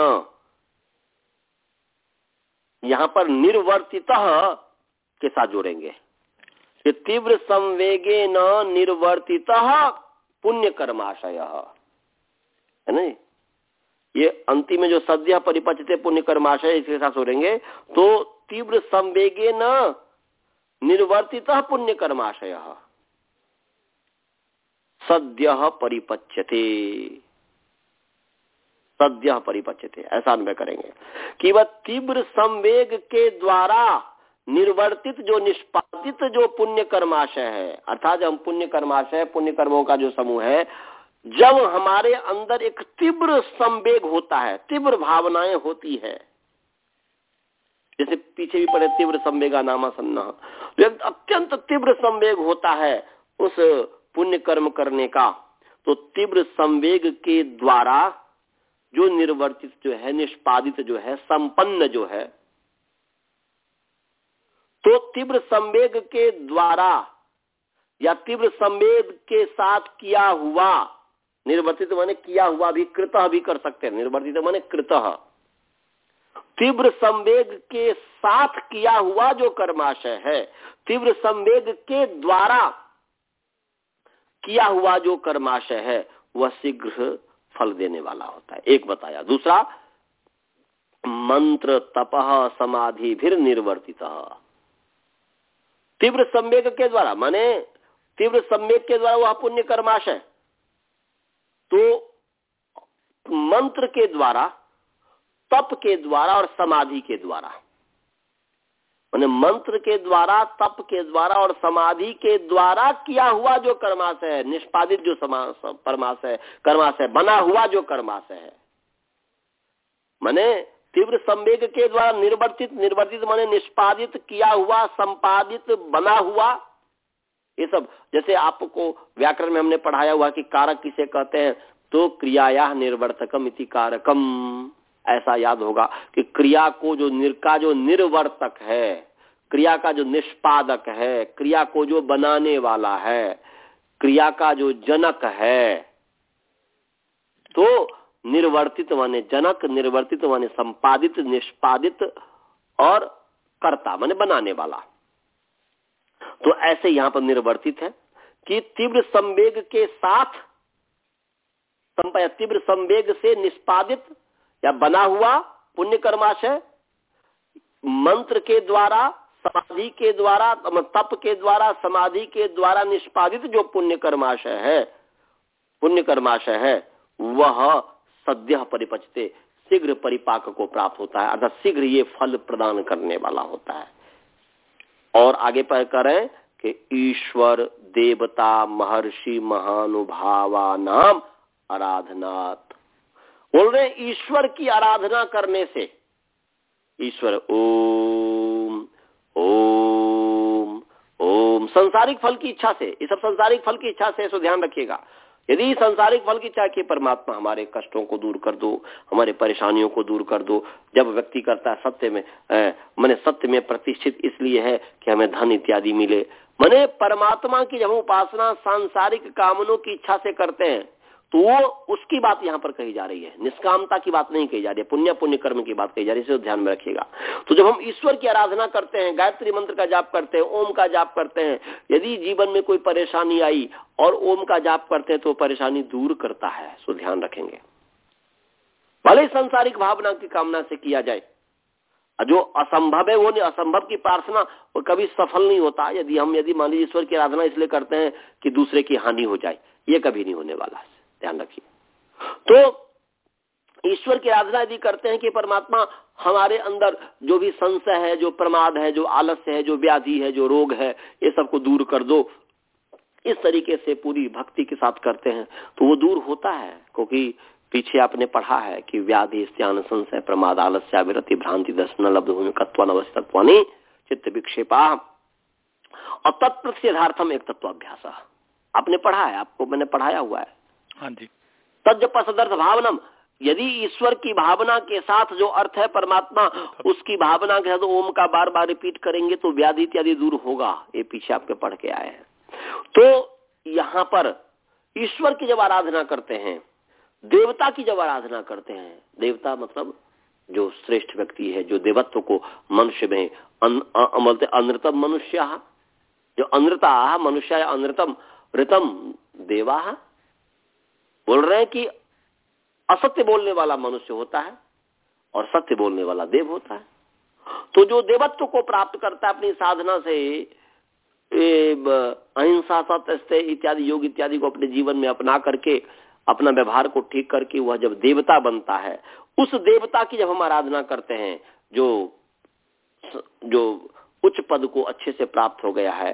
यहाँ पर निर्वर्तित के साथ जोड़ेंगे। तीव्र संवेगे न निर्वर्तित पुण्य कर्माशय है ना? ये अंतिम में जो सद्य परिपचित पुण्य कर्माशय इसके साथ जोड़ेंगे। तो तीव्र संवेगे न निर्वर्तित पुण्य कर्माशय सद्य परिपच्यते। सद्य परिपच्यते। ऐसा अनुभव करेंगे? कि वह तीव्र संवेग के द्वारा निर्वर्तित जो निष्पादित जो पुण्य कर्माशय है, अर्थात हम पुण्य कर्माशय पुण्य कर्मों का जो समूह है, जब हमारे अंदर एक तीव्र संवेग होता है, तीव्र भावनाएँ होती है। जैसे पीछे भी पड़े तीव्र संवेगा नामा सन्ना। तो अत्यंत तीव्र संवेग होता है उस पुण्य कर्म करने का। तो तीव्र संवेग के द्वारा जो निर्वर्तित जो है, निष्पादित जो है, संपन्न जो है तो तीव्र संवेग के द्वारा या तीव्र संवेद के साथ किया हुआ, निर्वर्तित माने किया हुआ भी कृत भी कर सकते हैं। निर्वर्तित माने कृत। तीव्र संवेग के साथ किया हुआ जो कर्माशय है, तीव्र संवेग के द्वारा किया हुआ जो कर्माशय है, वह शीघ्र फल देने वाला होता है। एक बताया, दूसरा, मंत्र तपह समाधि फिर निर्वर्तित। तीव्र संवेग के द्वारा, माने तीव्र संवेग के द्वारा वह पुण्य कर्माशय तो मंत्र के द्वारा, तप के द्वारा और समाधि के द्वारा। मैंने मंत्र के द्वारा, तप के द्वारा और समाधि के द्वारा किया हुआ जो कर्माशय है, निष्पादित जो परमाशय कर्माशय बना हुआ जो कर्माशय है। मैंने तीव्र संवेग के द्वारा निर्वर्तित निर्वर्तित मैंने निष्पादित किया हुआ, संपादित, बना हुआ, ये सब। जैसे आपको व्याकरण में हमने पढ़ाया हुआ कि कारक किसे कहते हैं? तो क्रियाया निर्वर्तकम इति कारकम। ऐसा याद होगा कि क्रिया को जो निर, का जो निर्वर्तक है, क्रिया का जो निष्पादक है, क्रिया को जो बनाने वाला है, क्रिया का जो जनक है तो निर्वर्तित माने जनक, निर्वर्तित माने संपादित, निष्पादित और कर्ता माने बनाने वाला। तो ऐसे यहाँ पर निर्वर्तित है कि तीव्र संवेग के साथ तीव्र संवेग से निष्पादित या बना हुआ पुण्य कर्माशय मंत्र के द्वारा, समाधि के द्वारा तप के द्वारा, समाधि के द्वारा निष्पादित जो पुण्य कर्माशय है पुण्य कर्माशय है, वह सद्य परिपचते, शीघ्र परिपाक को प्राप्त होता है अर्थात शीघ्र ये फल प्रदान करने वाला होता है। और आगे पर करें कि ईश्वर देवता महर्षि महानुभावा नाम आराधनात् बोल रहे ईश्वर की आराधना करने से। ईश्वर, ओम ओम ओम। संसारिक फल की इच्छा से, ये सब संसारिक फल की इच्छा से इसको ध्यान रखिएगा। यदि संसारिक फल की इच्छा की परमात्मा हमारे कष्टों को दूर कर दो, हमारे परेशानियों को दूर कर दो, जब व्यक्ति करता है सत्य में मैंने सत्य में प्रतिष्ठित इसलिए है कि हमें धन इत्यादि मिले। मैंने परमात्मा की जब उपासना, सांसारिक कामनों की इच्छा से करते हैं तो वो उसकी बात यहाँ पर कही जा रही है। निष्कामता की बात नहीं कही जा रही है। पुण्य पुण्य कर्म की बात कही जा रही है, इसे ध्यान में रखिएगा। तो जब हम ईश्वर की आराधना करते हैं, गायत्री मंत्र का जाप करते हैं, ओम का जाप करते हैं, यदि जीवन में कोई परेशानी आई और ओम का जाप करते हैं तो परेशानी दूर करता है। सो ध्यान रखेंगे। भले संसारिक भावना की कामना से किया जाए, जो असंभव है, वो नहीं, असंभव की प्रार्थना वो कभी सफल नहीं होता। यदि हम, यदि मान लीजिए ईश्वर की आराधना इसलिए करते हैं कि दूसरे की हानि हो जाए, ये कभी नहीं होने वाला। ध्यान रखिए। तो ईश्वर की आराधना यदि करते हैं कि परमात्मा हमारे अंदर जो भी संशय है, जो प्रमाद है, जो आलस्य है, जो व्याधि है, जो रोग है, ये सबको दूर कर दो। इस तरीके से पूरी भक्ति के साथ करते हैं। तो वो दूर होता है, क्योंकि पीछे आपने पढ़ा है कि व्याधि स्त्यान संशय, प्रमाद, आलस्य विरति भ्रांति, दर्शन, लब्ध भूमि कत्वानी चित्त विक्षेपा। और तत्प्रत्यर्थम एक तत्वाभ्यास। आपने पढ़ा है, आपको मैंने पढ़ाया हुआ है। हाँ जी। तज पसदर्थ भावनम यदि ईश्वर की भावना के साथ जो अर्थ है परमात्मा, उसकी भावना के साथ ओम का बार बार रिपीट करेंगे तो व्याधि इत्यादि दूर होगा, ये पीछे आपके पढ़ के आए हैं। तो यहाँ पर ईश्वर की जब आराधना करते हैं, देवता की जब आराधना करते हैं, देवता मतलब जो श्रेष्ठ व्यक्ति है, जो देवत्व को मनुष्य में अनृतम मनुष्य। जो अनृता मनुष्य अनृतम ऋतम देवा बोल रहे हैं कि असत्य बोलने वाला मनुष्य होता है और सत्य बोलने वाला देव होता है। तो जो देवत्व को प्राप्त करता है अपनी साधना से अहिंसा, सत्य इत्यादि, योग इत्यादि को अपने जीवन में अपना करके, अपना व्यवहार को ठीक करके वह जब देवता बनता है, उस देवता की जब हम आराधना करते हैं, जो जो उच्च पद को अच्छे से प्राप्त हो गया है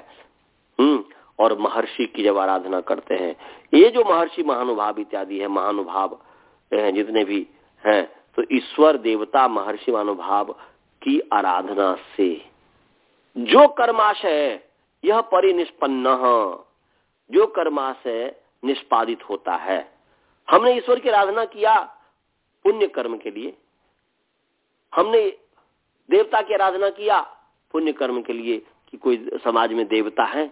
हम्म और महर्षि की जब आराधना करते हैं। ये जो महर्षि महानुभाव इत्यादि है, महानुभाव जितने भी हैं तो ईश्वर देवता महर्षि महानुभाव की आराधना से। जो कर्माशय यह परिनिष्पन्न जो कर्माशय निष्पादित होता है। हमने ईश्वर की आराधना किया पुण्य कर्म के लिए। हमने देवता की आराधना किया पुण्य कर्म के लिए कि कोई समाज में देवता है।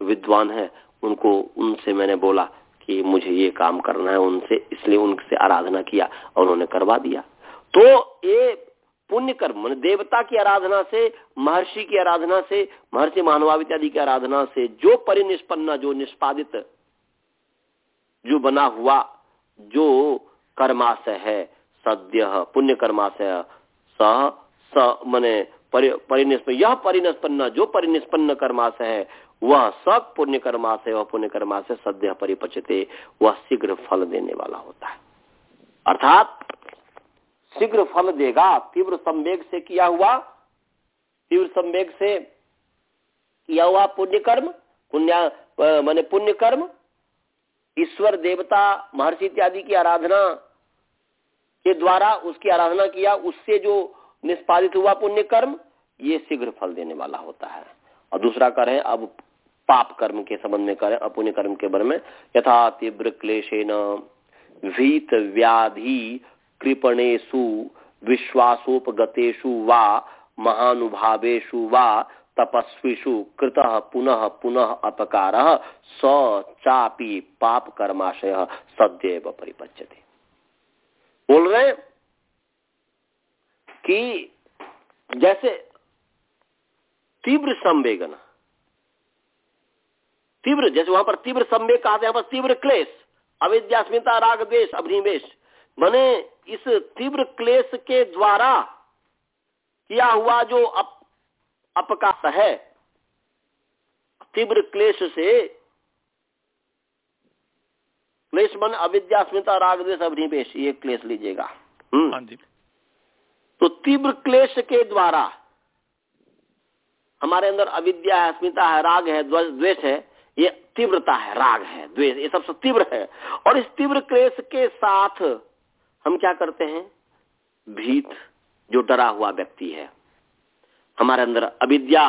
विद्वान है, उनको, उनसे मैंने बोला कि मुझे ये काम करना है उनसे, इसलिए उनसे आराधना किया और उन्होंने करवा दिया। तो ये पुण्य कर्म देवता की आराधना से, महर्षि की आराधना से, महर्षि मानवाव इत्यादि की आराधना से जो परिनिष्पन्ना, जो निष्पादित, जो बना हुआ, जो कर्माशय है, सद्य पुण्य कर्माशय सह स, मने परिनिष्पन्न यह परिनिष्पन्न, जो परिनिष्पन्न कर्माशय है वह सब पुण्यकर्मा से वह पुण्यकर्मा से सद्य परिपचते, वह शीघ्र फल देने वाला होता है। अर्थात, शीघ्र फल देगा, तीव्र संवेग से किया हुआ, तीव्र संवेग से किया हुआ पुण्य कर्म पुण्य माने पुण्य कर्म ईश्वर, देवता, महर्षि इत्यादि की आराधना के द्वारा उसकी आराधना किया, उससे जो निष्पादित हुआ पुण्य कर्म ये शीघ्र फल देने वाला होता है। और दूसरा कर है, अब पाप कर्म के संबंध में करें, अपुण्य कर्म के बारे में। यथा तीव्र क्लेशेन भीत व्याधि कृपणेशु विश्वासोपगतेषु वा महानुभावेशु वा, तपस्वीषु, कृत पुनः पुनः अपकार, स चापी पाप कर्माशय सदैव परिपच्यते। बोल रहे कि जैसे तीव्र संवेगन तीव्र जैसे वहाँ पर तीव्र संवेग कहा यहाँ पर तीव्र क्लेश अविद्यास्मिता राग द्वेश अभिनिवेश मैंने इस तीव्र क्लेश के द्वारा किया हुआ जो अप, अपकाश है तीव्र क्लेश से क्लेश मन अविद्यास्मिता राग द्वेश अभिनिवेश ये क्लेश लीजिएगा। हम्म। हाँ तो तीव्र क्लेश के द्वारा हमारे अंदर अविद्या है अस्मिता है राग है द्वेष है ये तीव्रता है राग है द्वेष ये सबसे तीव्र है। और इस तीव्र क्लेश के साथ हम क्या करते हैं? भीत जो डरा हुआ व्यक्ति है हमारे अंदर अविद्या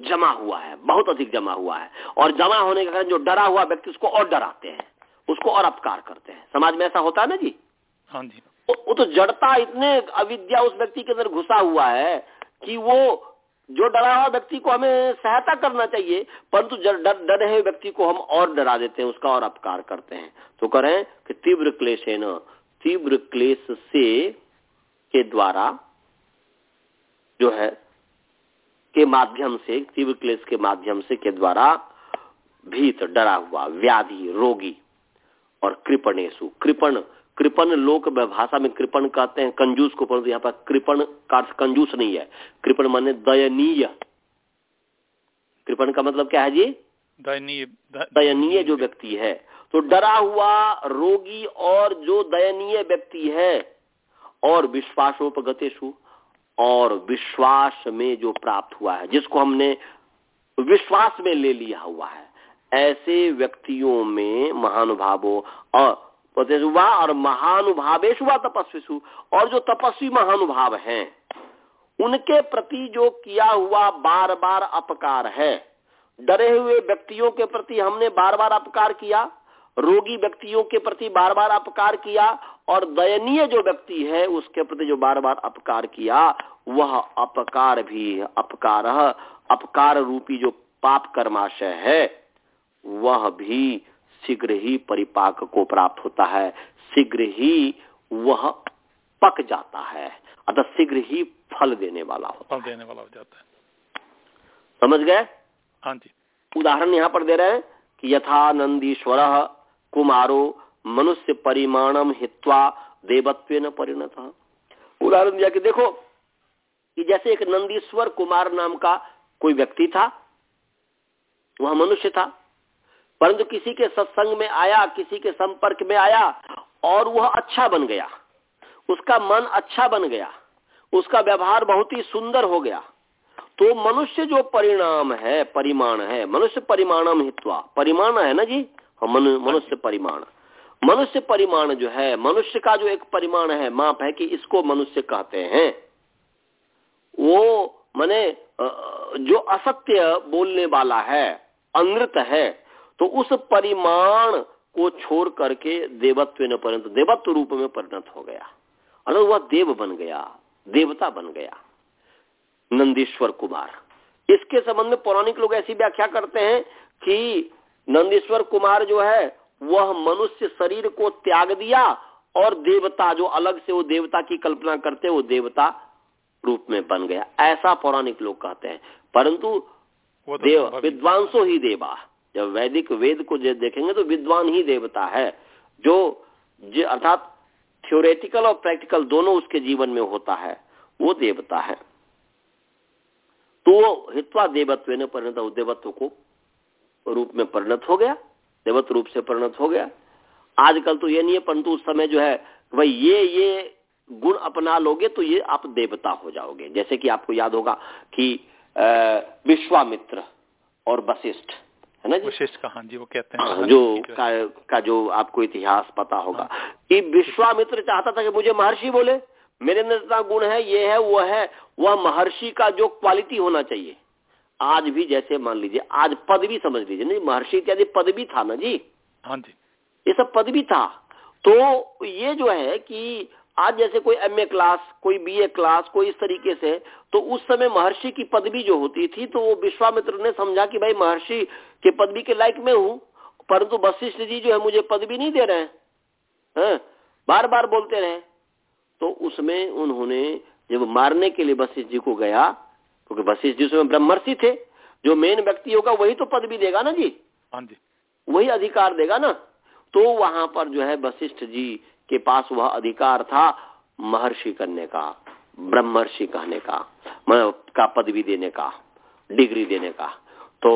जमा हुआ है बहुत अधिक जमा हुआ है। और जमा होने के कारण जो डरा हुआ व्यक्ति उसको और डराते हैं उसको और अपकार करते हैं। समाज में ऐसा होता है ना जी? हाँ जी। वो तो जड़ता इतने अविद्या उस व्यक्ति के अंदर घुसा हुआ है कि वो जो डरा हुआ व्यक्ति को हमें सहायता करना चाहिए, परंतु डर, डरे हुए व्यक्ति को हम और डरा देते हैं, उसका और अपकार करते हैं। तो करें कि तीव्र क्लेश है न। तीव्र क्लेश से के द्वारा जो है, के माध्यम से, तीव्र क्लेश के माध्यम से के द्वारा भीत, डरा हुआ, व्याधि, रोगी और कृपणेशु कृपण कृपण लोक भाषा में कृपण कहते हैं कंजूस को परंतु यहाँ पर कृपण का अर्थ कंजूस नहीं है। कृपण माने दयनीय। कृपण का मतलब क्या है जी? दयनीय दयनीय जो व्यक्ति है। तो डरा हुआ रोगी और जो दयनीय व्यक्ति है और विश्वासोपगतेशु और विश्वास में जो प्राप्त हुआ है जिसको हमने विश्वास में ले लिया हुआ है ऐसे व्यक्तियों में महानुभावों और हुआ और महानुभावेश हुआ तपस्वी और जो तपस्वी महानुभाव हैं, उनके प्रति जो किया हुआ बार बार अपकार है। डरे हुए व्यक्तियों के प्रति हमने बार बार अपकार किया, रोगी व्यक्तियों के प्रति बार बार अपकार किया, और दयनीय जो व्यक्ति है, उसके प्रति जो बार बार अपकार किया, वह अपकार भी, अपकार अपकार रूपी जो पाप कर्माशय है, वह भी शीघ्र ही परिपाक को प्राप्त होता है। शीघ्र ही वह पक जाता है। अतः शीघ्र ही फल देने वाला होता फल देने वाला हो जाता है। समझ गए? हाँ जी। उदाहरण यहाँ पर दे रहे हैं कि यथा नंदीश्वर कुमारो मनुष्य परिमाणम हित्वा देवत्व परिणत। उदाहरण दिया कि देखो कि जैसे एक नंदीश्वर कुमार नाम का कोई व्यक्ति था वह मनुष्य था परंतु किसी के सत्संग में आया, किसी के संपर्क में आया, और वह अच्छा बन गया। उसका मन अच्छा बन गया। उसका व्यवहार बहुत ही सुंदर हो गया। तो मनुष्य जो परिणाम है, परिमाण है, मनुष्य परिमाणम हित्वा। परिमाण है ना जी? मनुष्य परिमाण। मनुष्य परिमाण जो है, मनुष्य का जो एक परिमाण है, माप है कि इसको मनुष्य कहते हैं। वो मैने जो असत्य बोलने वाला है, अनृत है तो उस परिमाण को छोड़ करके देवत्व न परिणत देवत्व रूप में परिणत हो गया। अगर वह देव बन गया देवता बन गया नंदीश्वर कुमार। इसके संबंध में पौराणिक लोग ऐसी व्याख्या करते हैं कि नंदीश्वर कुमार जो है वह मनुष्य शरीर को त्याग दिया और देवता जो अलग से वो देवता की कल्पना करते वो देवता रूप में बन गया। ऐसा पौराणिक लोग कहते हैं। परंतु तो देव विद्वांसो ही देवा। जब वैदिक वेद को देखेंगे तो विद्वान ही देवता है, जो अर्थात थियोरेटिकल और प्रैक्टिकल दोनों उसके जीवन में होता है, वो देवता है। तो वो हित्वा देवत्व ने परिणत देवत्व को रूप में परिणत हो गया, देवत्व रूप से परिणत हो गया। आजकल तो ये नहीं है, परंतु उस समय जो है, भाई ये ये गुण अपना लोगे तो ये आप देवता हो जाओगे। जैसे कि आपको याद होगा कि विश्वामित्र और वशिष्ठ। है ना जी? वशिष्ठ का हाँ जी वो कहते हैं हाँ, जो का, का जो आपको इतिहास पता होगा। हाँ। कि विश्वामित्र चाहता था कि मुझे महर्षि बोले। मेरे अंदर इतना गुण है ये है वो है वह महर्षि का जो क्वालिटी होना चाहिए। आज भी जैसे मान लीजिए आज पदवी समझ लीजिए नहीं महर्षि इत्यादि पदवी था ना जी? हाँ जी। ये सब पदवी था। तो ये जो है कि आज जैसे कोई एमए क्लास कोई बीए क्लास कोई इस तरीके से तो उस समय महर्षि की पदवी जो होती थी तो वो विश्वामित्र ने समझा कि भाई महर्षि के पदवी के लायक में हूँ परंतु वशिष्ठ जी जो है मुझे पदवी नहीं दे रहे हैं। बार बार बोलते रहे। तो उसमें उन्होंने जब मारने के लिए वशिष्ठ जी को गया क्योंकि तो वशिष्ठ जी उसमें ब्रह्मर्षि थे जो मेन व्यक्ति होगा वही तो पदवी देगा ना जी? हाँ जी। वही अधिकार देगा ना? तो वहाँ पर जो है वशिष्ठ जी के पास वह अधिकार था महर्षि करने का, ब्रह्मर्षि कहने का का पदवी देने का, डिग्री देने का। तो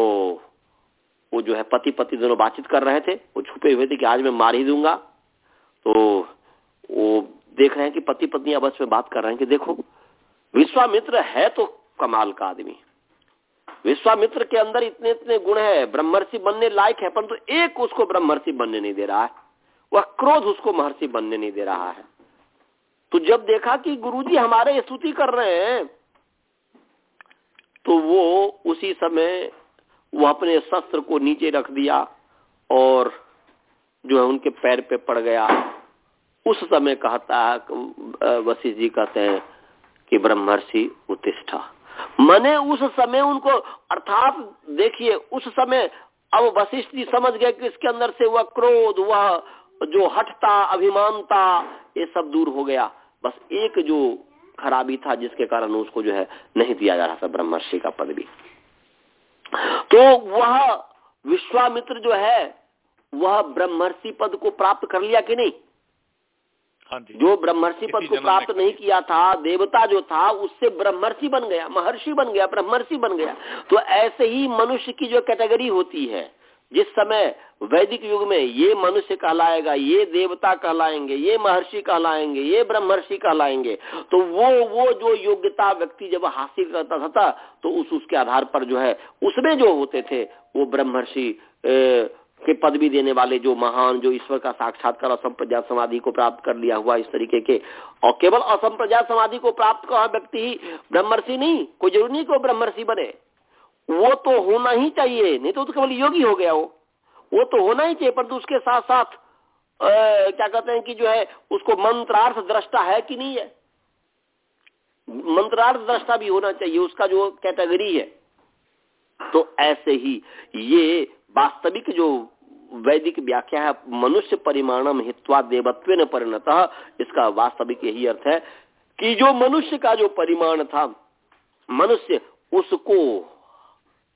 वो जो है पति पति दोनों बातचीत कर रहे थे, वो छुपे हुए थे कि आज मैं मार ही दूँगा। तो वो देख रहे हैं कि पति पत्नी आपस में बात कर रहे हैं कि देखो, विश्वामित्र है तो कमाल का आदमी। विश्वामित्र के अंदर इतने इतने गुण है, ब्रह्मर्षि बनने लायक है, परंतु तो एक उसको ब्रह्मर्षि बनने नहीं दे रहा है। वह क्रोध उसको महर्षि बनने नहीं दे रहा है। तो जब देखा कि गुरुजी हमारे स्तुति कर रहे हैं तो वो उसी समय वो अपने शस्त्र को नीचे रख दिया और जो है उनके पैर पे पड़ गया। उस समय कहता है वशिष्ठ जी कहते हैं कि ब्रह्मर्षि उत्तिष्ठा। मैंने उस समय उनको, अर्थात देखिए, उस समय अब वशिष्ठ जी समझ गए कि इसके अंदर से वह क्रोध, वह जो हटता अभिमानता ये सब दूर हो गया। बस एक जो खराबी था जिसके कारण उसको जो है नहीं दिया जा रहा था ब्रह्मर्षि का पद भी। तो वह विश्वामित्र जो है वह ब्रह्मर्षि पद को प्राप्त कर लिया कि नहीं? हाँ जो। ब्रह्मर्षि पद को प्राप्त नहीं किया था देवता जो था उससे ब्रह्मर्षि बन गया महर्षि बन गया ब्रह्मर्षि बन गया। तो ऐसे ही मनुष्य की जो कैटेगरी होती है जिस समय वैदिक युग में ये मनुष्य कहलाएगा, ये देवता कहलाएँगे, ये महर्षि कहलाएँगे, ये ब्रह्मर्षि कहलाएँगे तो वो वो जो योग्यता व्यक्ति जब हासिल करता था तो उस, उसके आधार पर जो है, उसमें जो होते थे, वो ब्रह्मर्षि के पदवी देने वाले जो महान, जो ईश्वर का साक्षात्कार असंप्रजात समाधि को प्राप्त कर लिया हुआ इस तरीके के, और केवल असंप्रजात समाधि को प्राप्त कर व्यक्ति ही ब्रह्मर्षि नहीं, कोई ज़रूरी नहीं को ब्रह्मर्षि बने। वो तो होना ही चाहिए। नहीं तो, तो केवल योगी हो गया वो। वो तो होना ही चाहिए परंतु उसके साथ साथ आ, क्या कहते हैं कि जो है उसको मंत्रार्थ दृष्टा है कि नहीं है? मंत्रार्थ दृष्टा भी होना चाहिए उसका जो कैटेगरी है। तो ऐसे ही ये वास्तविक जो वैदिक व्याख्या है मनुष्य परिमाणम हित्वा देवत्व न परिणत इसका वास्तविक यही अर्थ है कि जो मनुष्य का जो परिमाण था मनुष्य उसको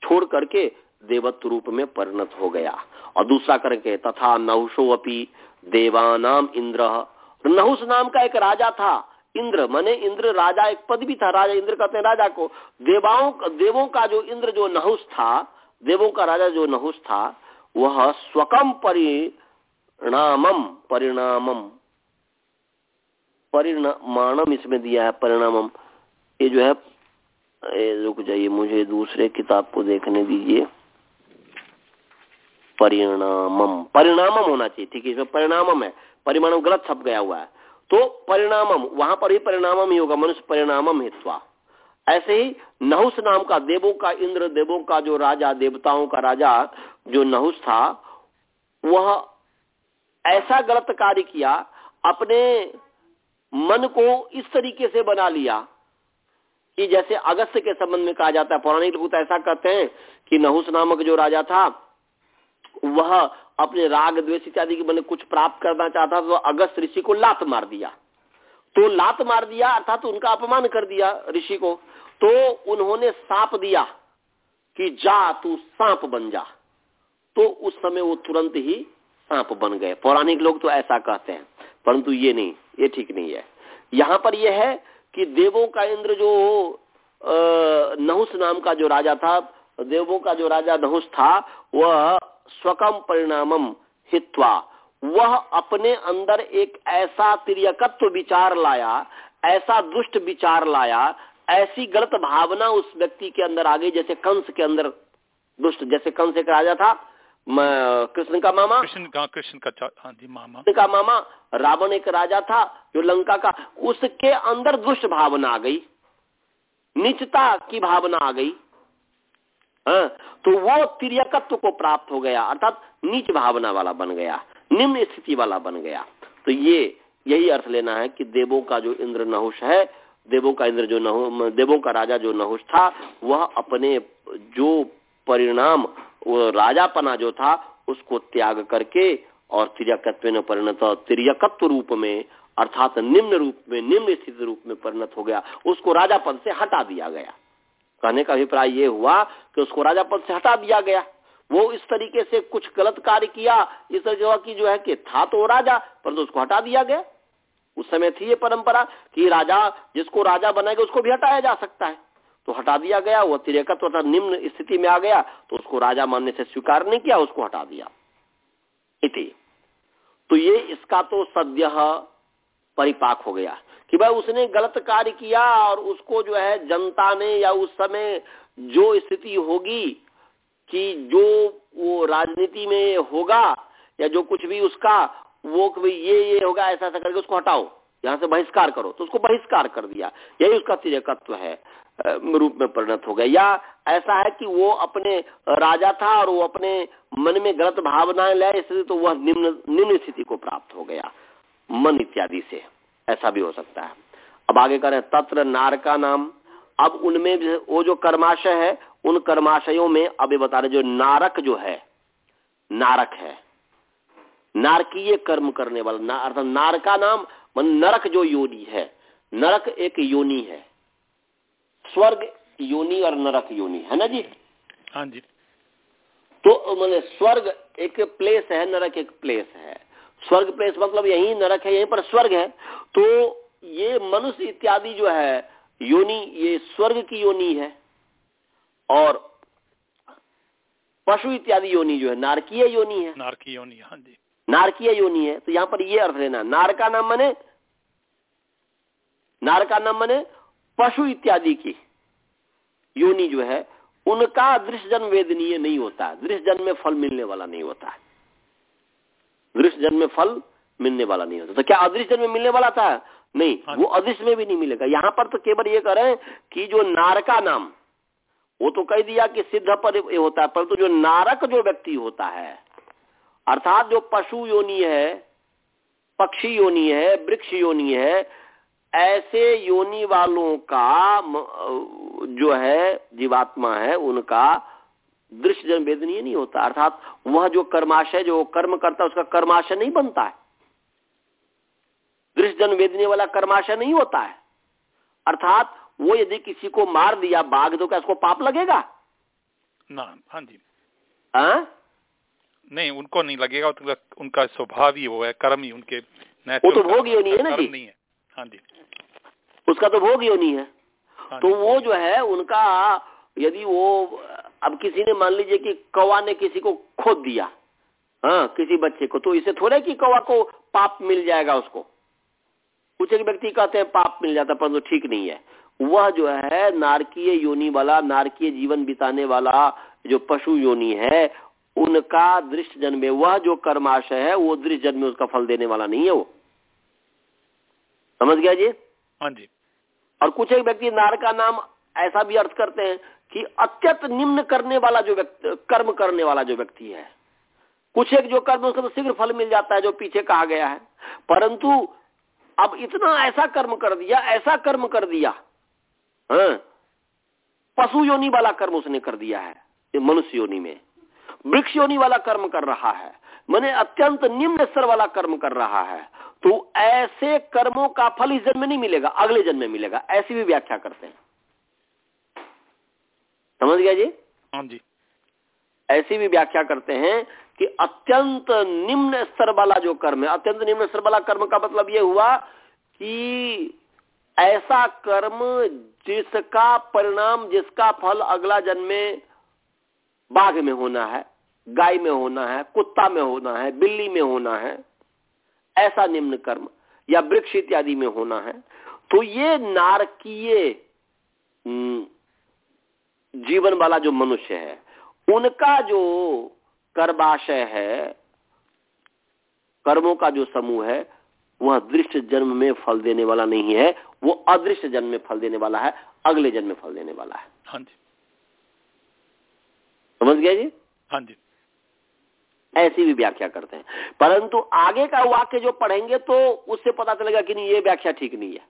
छोड़ करके देवत्व रूप में परिणत हो गया। और दूसरा करके तथा नहुषो अपी देवानाम इंद्र। नहुस नाम का एक राजा था, इंद्र। मने इंद्र, राजा एक पद भी था। राजा इंद्र कहते हैं राजा को। देवाओं देवों का जो इंद्र जो नहुस था, देवों का राजा जो नहुस था, वह स्वकम परिणामम परिणामम। परिणामम इसमें दिया है, परिणामम। ये जो है रुक जाइए, मुझे दूसरे किताब को देखने दीजिए। परिणामम। परिणामम होना चाहिए, ठीक है? इसमें परिणामम है। परिमाणम गलत छप गया हुआ है। तो परिणामम, वहाँ पर ही परिणामम ही होगा, मनुष्य परिणामम हित्वा ऐसे ही नहुस नाम का देवों का, इंद्र देवों का, जो राजा, देवताओं का राजा, जो नहुस था, वह ऐसा गलत कार्य किया, अपने मन को इस तरीके से बना लिया कि जैसे अगस्त के संबंध में कहा जाता है, पौराणिक लोग तो ऐसा कहते हैं कि नहुस नामक जो राजा था, वह अपने राग, द्वेष इत्यादि के बने कुछ प्राप्त करना चाहता तो अगस्त ऋषि को लात मार दिया। तो लात मार दिया, अर्थात तो उनका अपमान कर दिया ऋषि को। तो उन्होंने सांप दिया कि जा, तू सांप बन जा। तो उस समय वो तुरंत ही सांप बन गए। पौराणिक लोग तो ऐसा कहते हैं, परंतु ये नहीं, ये ठीक नहीं है। यहाँ पर यह है कि देवों का इंद्र जो नहुस नाम का जो राजा था, देवों का जो राजा नहुस था, वह स्वकम परिणामम हित्वा। वह अपने अंदर एक ऐसा तिरकत्व विचार लाया, ऐसा दुष्ट विचार लाया, ऐसी गलत भावना उस व्यक्ति के अंदर आ गई जैसे कंस के अंदर दुष्ट, जैसे कंस एक राजा था कृष्ण का मामा? कृष्ण का कृष्ण का हाँ जी मामा। का मामा रावण एक राजा था जो लंका का उसके अंदर दुष्ट भावना आ गई निचता की भावना आ गई हाँ, तो वो तिरकत्व को प्राप्त हो गया अर्थात नीच भावना वाला बन गया निम्न स्थिति वाला बन गया। तो ये यही अर्थ लेना है कि देवों का जो इंद्र नहुष है देवों का इंद्र जो नहु देवों का राजा जो नहुष था वह अपने जो परिणाम वो राजापना जो था, उसको त्याग करके और तिरकत्व परिणत तिरकत्व रूप में, अर्थात निम्न रूप में, निम्न स्थिति रूप में परिणत हो गया। उसको राजा पद से हटा दिया गया। कहने का अभिप्राय ये हुआ कि उसको राजा पद से हटा दिया गया। वो इस तरीके से कुछ गलत कार्य किया, इस तरह की जो है कि था तो राजा, परंतु उसको हटा दिया गया। उस समय थी ये परंपरा कि राजा, जिसको राजा बनाएगा, उसको भी हटाया जा सकता है। तो हटा दिया गया, वो तिरेकत्व अर्थात निम्न स्थिति में आ गया तो उसको राजा मानने से स्वीकार नहीं किया, उसको हटा दिया। इति। तो ये इसका तो सद्य परिपाक हो गया कि भाई उसने गलत कार्य किया और उसको जो है जनता ने या उस समय जो स्थिति होगी कि जो वो राजनीति में होगा या जो कुछ भी उसका, वो ये ये होगा, ऐसा ऐसा करके उसको हटाओ। यहाँ से बहिष्कार करो। तो उसको बहिष्कार कर दिया। यही उसका तिरकत्व है रूप में परिणत हो गया। या ऐसा है कि वो अपने राजा था और वो अपने मन में गलत भावनाएँ ले इसलिए तो वह निम्न निम्न स्थिति को प्राप्त हो गया। मन इत्यादि से। ऐसा भी हो सकता है। अब आगे करें तत्र नारका नाम। अब उनमें वो जो कर्माशय है उन कर्माशयों में ये बता रहे जो नारक जो है नारक है। नारकीय कर्म करने वाला ना, अर्थात नार का नाम मन नरक जो योनि है नरक एक योनि है। स्वर्ग योनि और नरक योनि है ना जी? हाँ जी। तो मैंने स्वर्ग एक प्लेस है नरक एक प्लेस है। स्वर्ग प्लेस मतलब यही नरक है यहीं पर स्वर्ग है। तो ये मनुष्य इत्यादि जो है योनि ये स्वर्ग की योनि है। और पशु इत्यादि योनि जो है नारकीय योनि है। नारकीय योनि हाँ जी। नारकीय योनि है तो यहाँ पर ये अर्थ लेना नार का नाम मने नार का नाम मने पशु इत्यादि की। योनि जो है उनका दृश्य जन्म वेदनीय नहीं होता। दृश्य जन्म में फल मिलने वाला नहीं होता। दृश्य जन्म में फल मिलने वाला नहीं होता। तो क्या अदृश्य जन्म में मिलने वाला था? नहीं। हाँ। वो अदृश्य में भी नहीं मिलेगा। यहाँ पर तो केवल ये करें कि जो नारका नाम वो तो कह दिया कि सिद्ध पर होता है परंतु तो जो नारक जो व्यक्ति होता है अर्थात जो पशु योनि है पक्षी योनि है वृक्ष योनि है ऐसे योनि वालों का जो है जीवात्मा है उनका दृश्य जन वेदनीय नहीं होता। अर्थात वह जो कर्माशय जो कर्म करता है उसका कर्माशय नहीं बनता है। दृश्य जन वेदनीय वाला कर्माशय नहीं होता है। अर्थात वो यदि किसी को मार दिया बाघ तो क्या उसको पाप लगेगा? ना हाँ जी। हाँ? नहीं उनको नहीं लगेगा तो उनका स्वभाव ही वो है कर्म ही उनके वो तो भोग योनी है ना जी? नहीं है। हाँ जी। उसका तो भोग योनी है। हाँ तो वो जो है उनका यदि वो अब किसी ने मान लीजिए कि कौवा ने किसी को खोद दिया हाँ किसी बच्चे को तो इसे थोड़े कि कौवा को पाप मिल जाएगा उसको। कुछ एक व्यक्ति कहते हैं पाप मिल जाता परंतु तो ठीक नहीं है। वह जो है नारकीय योनि वाला नारकीय जीवन बिताने वाला जो पशु योनि है उनका दृष्ट जन्म में वह जो कर्माशय है वो दृश्य जन्म में उसका फल देने वाला नहीं है वो। समझ गया जी? हाँ जी। और कुछ एक व्यक्ति नार का नाम ऐसा भी अर्थ करते हैं कि अत्यंत निम्न करने वाला जो व्यक्ति कर्म करने वाला जो व्यक्ति है। कुछ एक जो कर्म उसको तो शीघ्र फल मिल जाता है जो पीछे कहा गया है। परंतु अब इतना ऐसा कर्म कर दिया ऐसा कर्म कर दिया हाँ पशु योनि वाला कर्म उसने कर दिया है मनुष्य योनि में। वृक्ष योनि वाला कर्म कर रहा है मैंने अत्यंत निम्न स्तर वाला कर्म कर रहा है तो ऐसे कर्मों का फल इस जन्म में नहीं मिलेगा अगले जन्म में मिलेगा ऐसी भी व्याख्या करते हैं। समझ गया जी? हाँ जी। ऐसी भी व्याख्या करते हैं कि अत्यंत निम्न स्तर वाला जो कर्म है अत्यंत निम्न स्तर वाला कर्म का मतलब यह हुआ कि ऐसा कर्म जिसका परिणाम जिसका फल अगला जन्म में बाघ में होना है गाय में होना है कुत्ता में होना है बिल्ली में होना है ऐसा निम्न कर्म या वृक्ष इत्यादि में होना है। तो ये नारकीय जीवन वाला जो मनुष्य है उनका जो कर्माशय है कर्मों का जो समूह है वह दृश्य जन्म में फल देने वाला नहीं है वो अदृश्य जन्म में फल देने वाला है अगले जन्म में फल देने वाला है। हाँ जी। समझ गया जी? हाँ जी। ऐसी भी व्याख्या करते हैं। परंतु आगे का वाक्य जो पढ़ेंगे तो उससे पता चलेगा कि नहीं, ये व्याख्या ठीक नहीं है।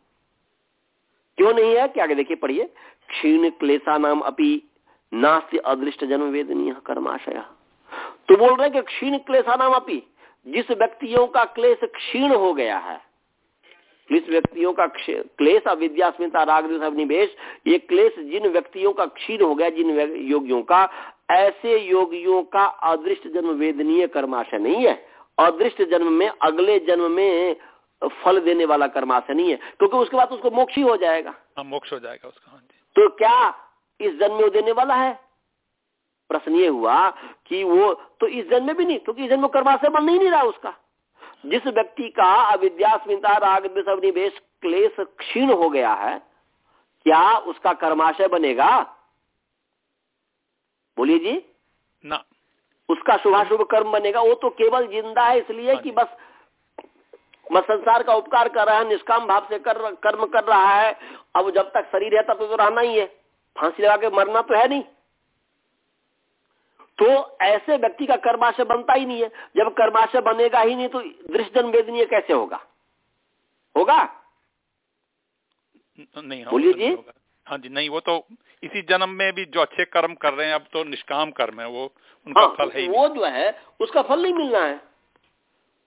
क्यों नहीं है? क्या देखिए, पढ़िए। क्षीण क्लेशा नाम अपनी नास्ति अदृष्ट जन्म वेदनीय कर्माशय। तो बोल रहे हैं कि क्षीण क्लेशा नाम अपी, जिस व्यक्तियों का क्लेश क्षीण हो गया है, जिस व्यक्तियों का क्लेश अविद्यास्मिता, राग निवेश ये क्लेश जिन व्यक्तियों का क्षीण हो गया, जिन योगियों का ऐसे योगियों का अदृष्ट जन्म वेदनीय कर्माशय नहीं है। अदृष्ट जन्म में अगले जन्म में फल देने वाला कर्माशय नहीं है क्योंकि उसके बाद उसको मोक्ष ही हो जाएगा। हाँ मोक्ष हो जाएगा उसका हाँ तो क्या इस जन्म में देने वाला है? प्रश्न ये हुआ कि वो तो इस जन्म में भी नहीं क्योंकि इस जन्म कर्माशय बन नहीं, नहीं रहा उसका। जिस व्यक्ति का अविद्यास्मिता राग निवेश क्लेश क्षीण हो गया है क्या उसका कर्माशय बनेगा? बोलिए जी। ना। उसका शुभाशुभ कर्म बनेगा। वो तो केवल ज़िंदा है इसलिए हाँ कि बस बस संसार का उपकार कर रहा है निष्काम भाव से कर कर्म कर रहा है। अब जब तक शरीर है तब तो, तो रहना ही है। फांसी लगा के मरना तो है नहीं। तो ऐसे व्यक्ति का कर्माशय बनता ही नहीं है। जब कर्माशय बनेगा ही नहीं तो दृष्टन वेदनीय कैसे होगा? होगा? नहीं बोलिए जी। हाँ जी नहीं वो तो इसी जन्म में भी जो अच्छे कर्म कर रहे हैं अब तो निष्काम कर्म है वो उनका हाँ, फल है वो जो है उसका फल नहीं मिलना है।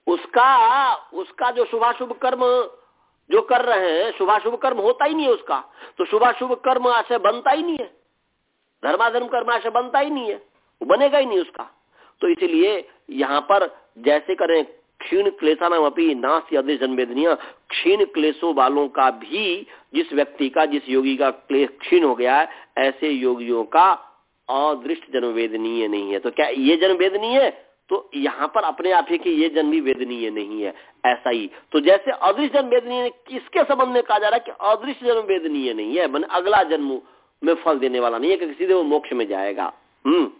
उसका उसका जो शुभाशुभ कर्म जो कर रहे हैं शुभाशुभ कर्म होता ही नहीं है उसका। तो शुभाशुभ कर्म आशय बनता ही नहीं है। धर्माधर्म कर्म आशय बनता ही नहीं है। वो बनेगा ही नहीं उसका। तो इसलिए यहाँ पर जैसे करें क्षीण क्लेशा नाम अपनी नाश यदि जन्मेदनिया क्षीण क्लेशों वालों का भी जिस व्यक्ति का, जिस योगी का क्लेश क्षीण हो गया है, ऐसे योगियों का अदृष्ट जन्म वेदनीय नहीं है। तो क्या ये जन्म वेदनीय है? तो यहाँ पर अपने आप ही कि ये जन्म भी वेदनीय नहीं है, ऐसा ही। तो जैसे अदृश्य जन्म वेदनीय किसके संबंध में कहा जा रहा है कि अदृश्य जन्म वेदनीय नहीं है? मैंने अगला जन्म में फल देने वाला नहीं है कि सीधे वो मोक्ष में जाएगा। हम्म।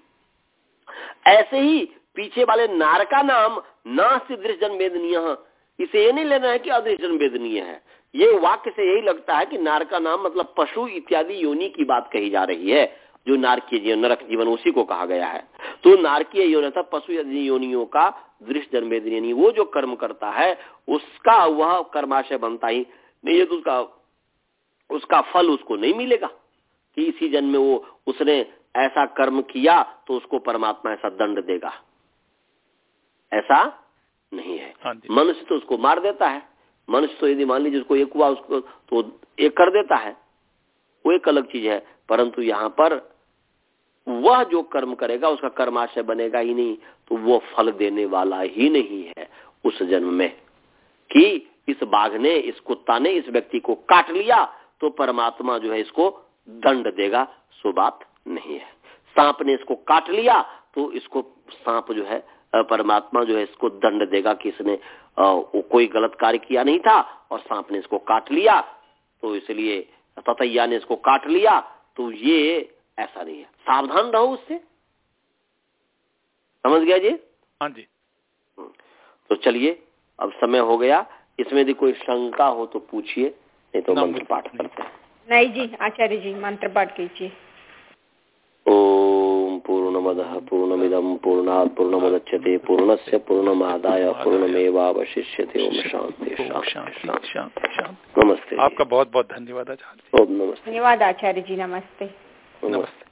ऐसे ही पीछे वाले नार का नाम न जन्म वेदनीय इसे ये नहीं लेना है कि जन्म वेदनीय है। ये वाक्य से यही लगता है कि नार का नाम मतलब पशु इत्यादि योनि की बात कही जा रही है, जो नारकीय जीवन, नरक जीवन, उसी को कहा गया है। तो नारकीय योनि था पशु योनियों का दृश्य जन्मेदनी वो जो कर्म करता है, उसका वह कर्माशय बनता ही नहीं है तो उसका उसका फल उसको नहीं मिलेगा। कि इसी जन्म में वो, उसने ऐसा कर्म किया तो उसको परमात्मा ऐसा दंड देगा। ऐसा नहीं है। हाँ मनुष्य तो उसको मार देता है। मनुष्य तो यदि मान लीजिए उसको एक हुआ उसको तो एक कर देता है। वो एक अलग चीज़ है। परंतु यहाँ पर वह जो कर्म करेगा उसका कर्माशय बनेगा ही नहीं तो वो फल देने वाला ही नहीं है उस जन्म में। कि इस बाघ ने इस कुत्ता ने इस व्यक्ति को काट लिया तो परमात्मा जो है इसको दंड देगा। सो बात नहीं है। सांप ने इसको काट लिया तो इसको सांप जो है परमात्मा जो है इसको दंड देगा कि इसने कोई गलत कार्य किया नहीं था और सांप ने इसको काट लिया तो इसलिए ततैया ने इसको काट लिया तो ये ऐसा नहीं है। सावधान रहो उससे। समझ गया जी? हाँ जी। हम्म। तो चलिए अब समय हो गया। इसमें यदि कोई शंका हो तो पूछिए नहीं तो मंत्र पाठ करते हैं। नहीं जी आचार्य जी मंत्र पाठ कीजिए। ओम पूर्णमद पूर्णमिदम पूर्णा पूर्णमुदच्यते पूर्णस्य पूर्णमादाय पूर्णमेवावशिष्यते। ओम शांति शांति नमस्ते। आपका बहुत बहुत धन्यवाद आचार्य ओम नमस्ते। धन्यवाद आचार्य जी नमस्ते। नमस्ते।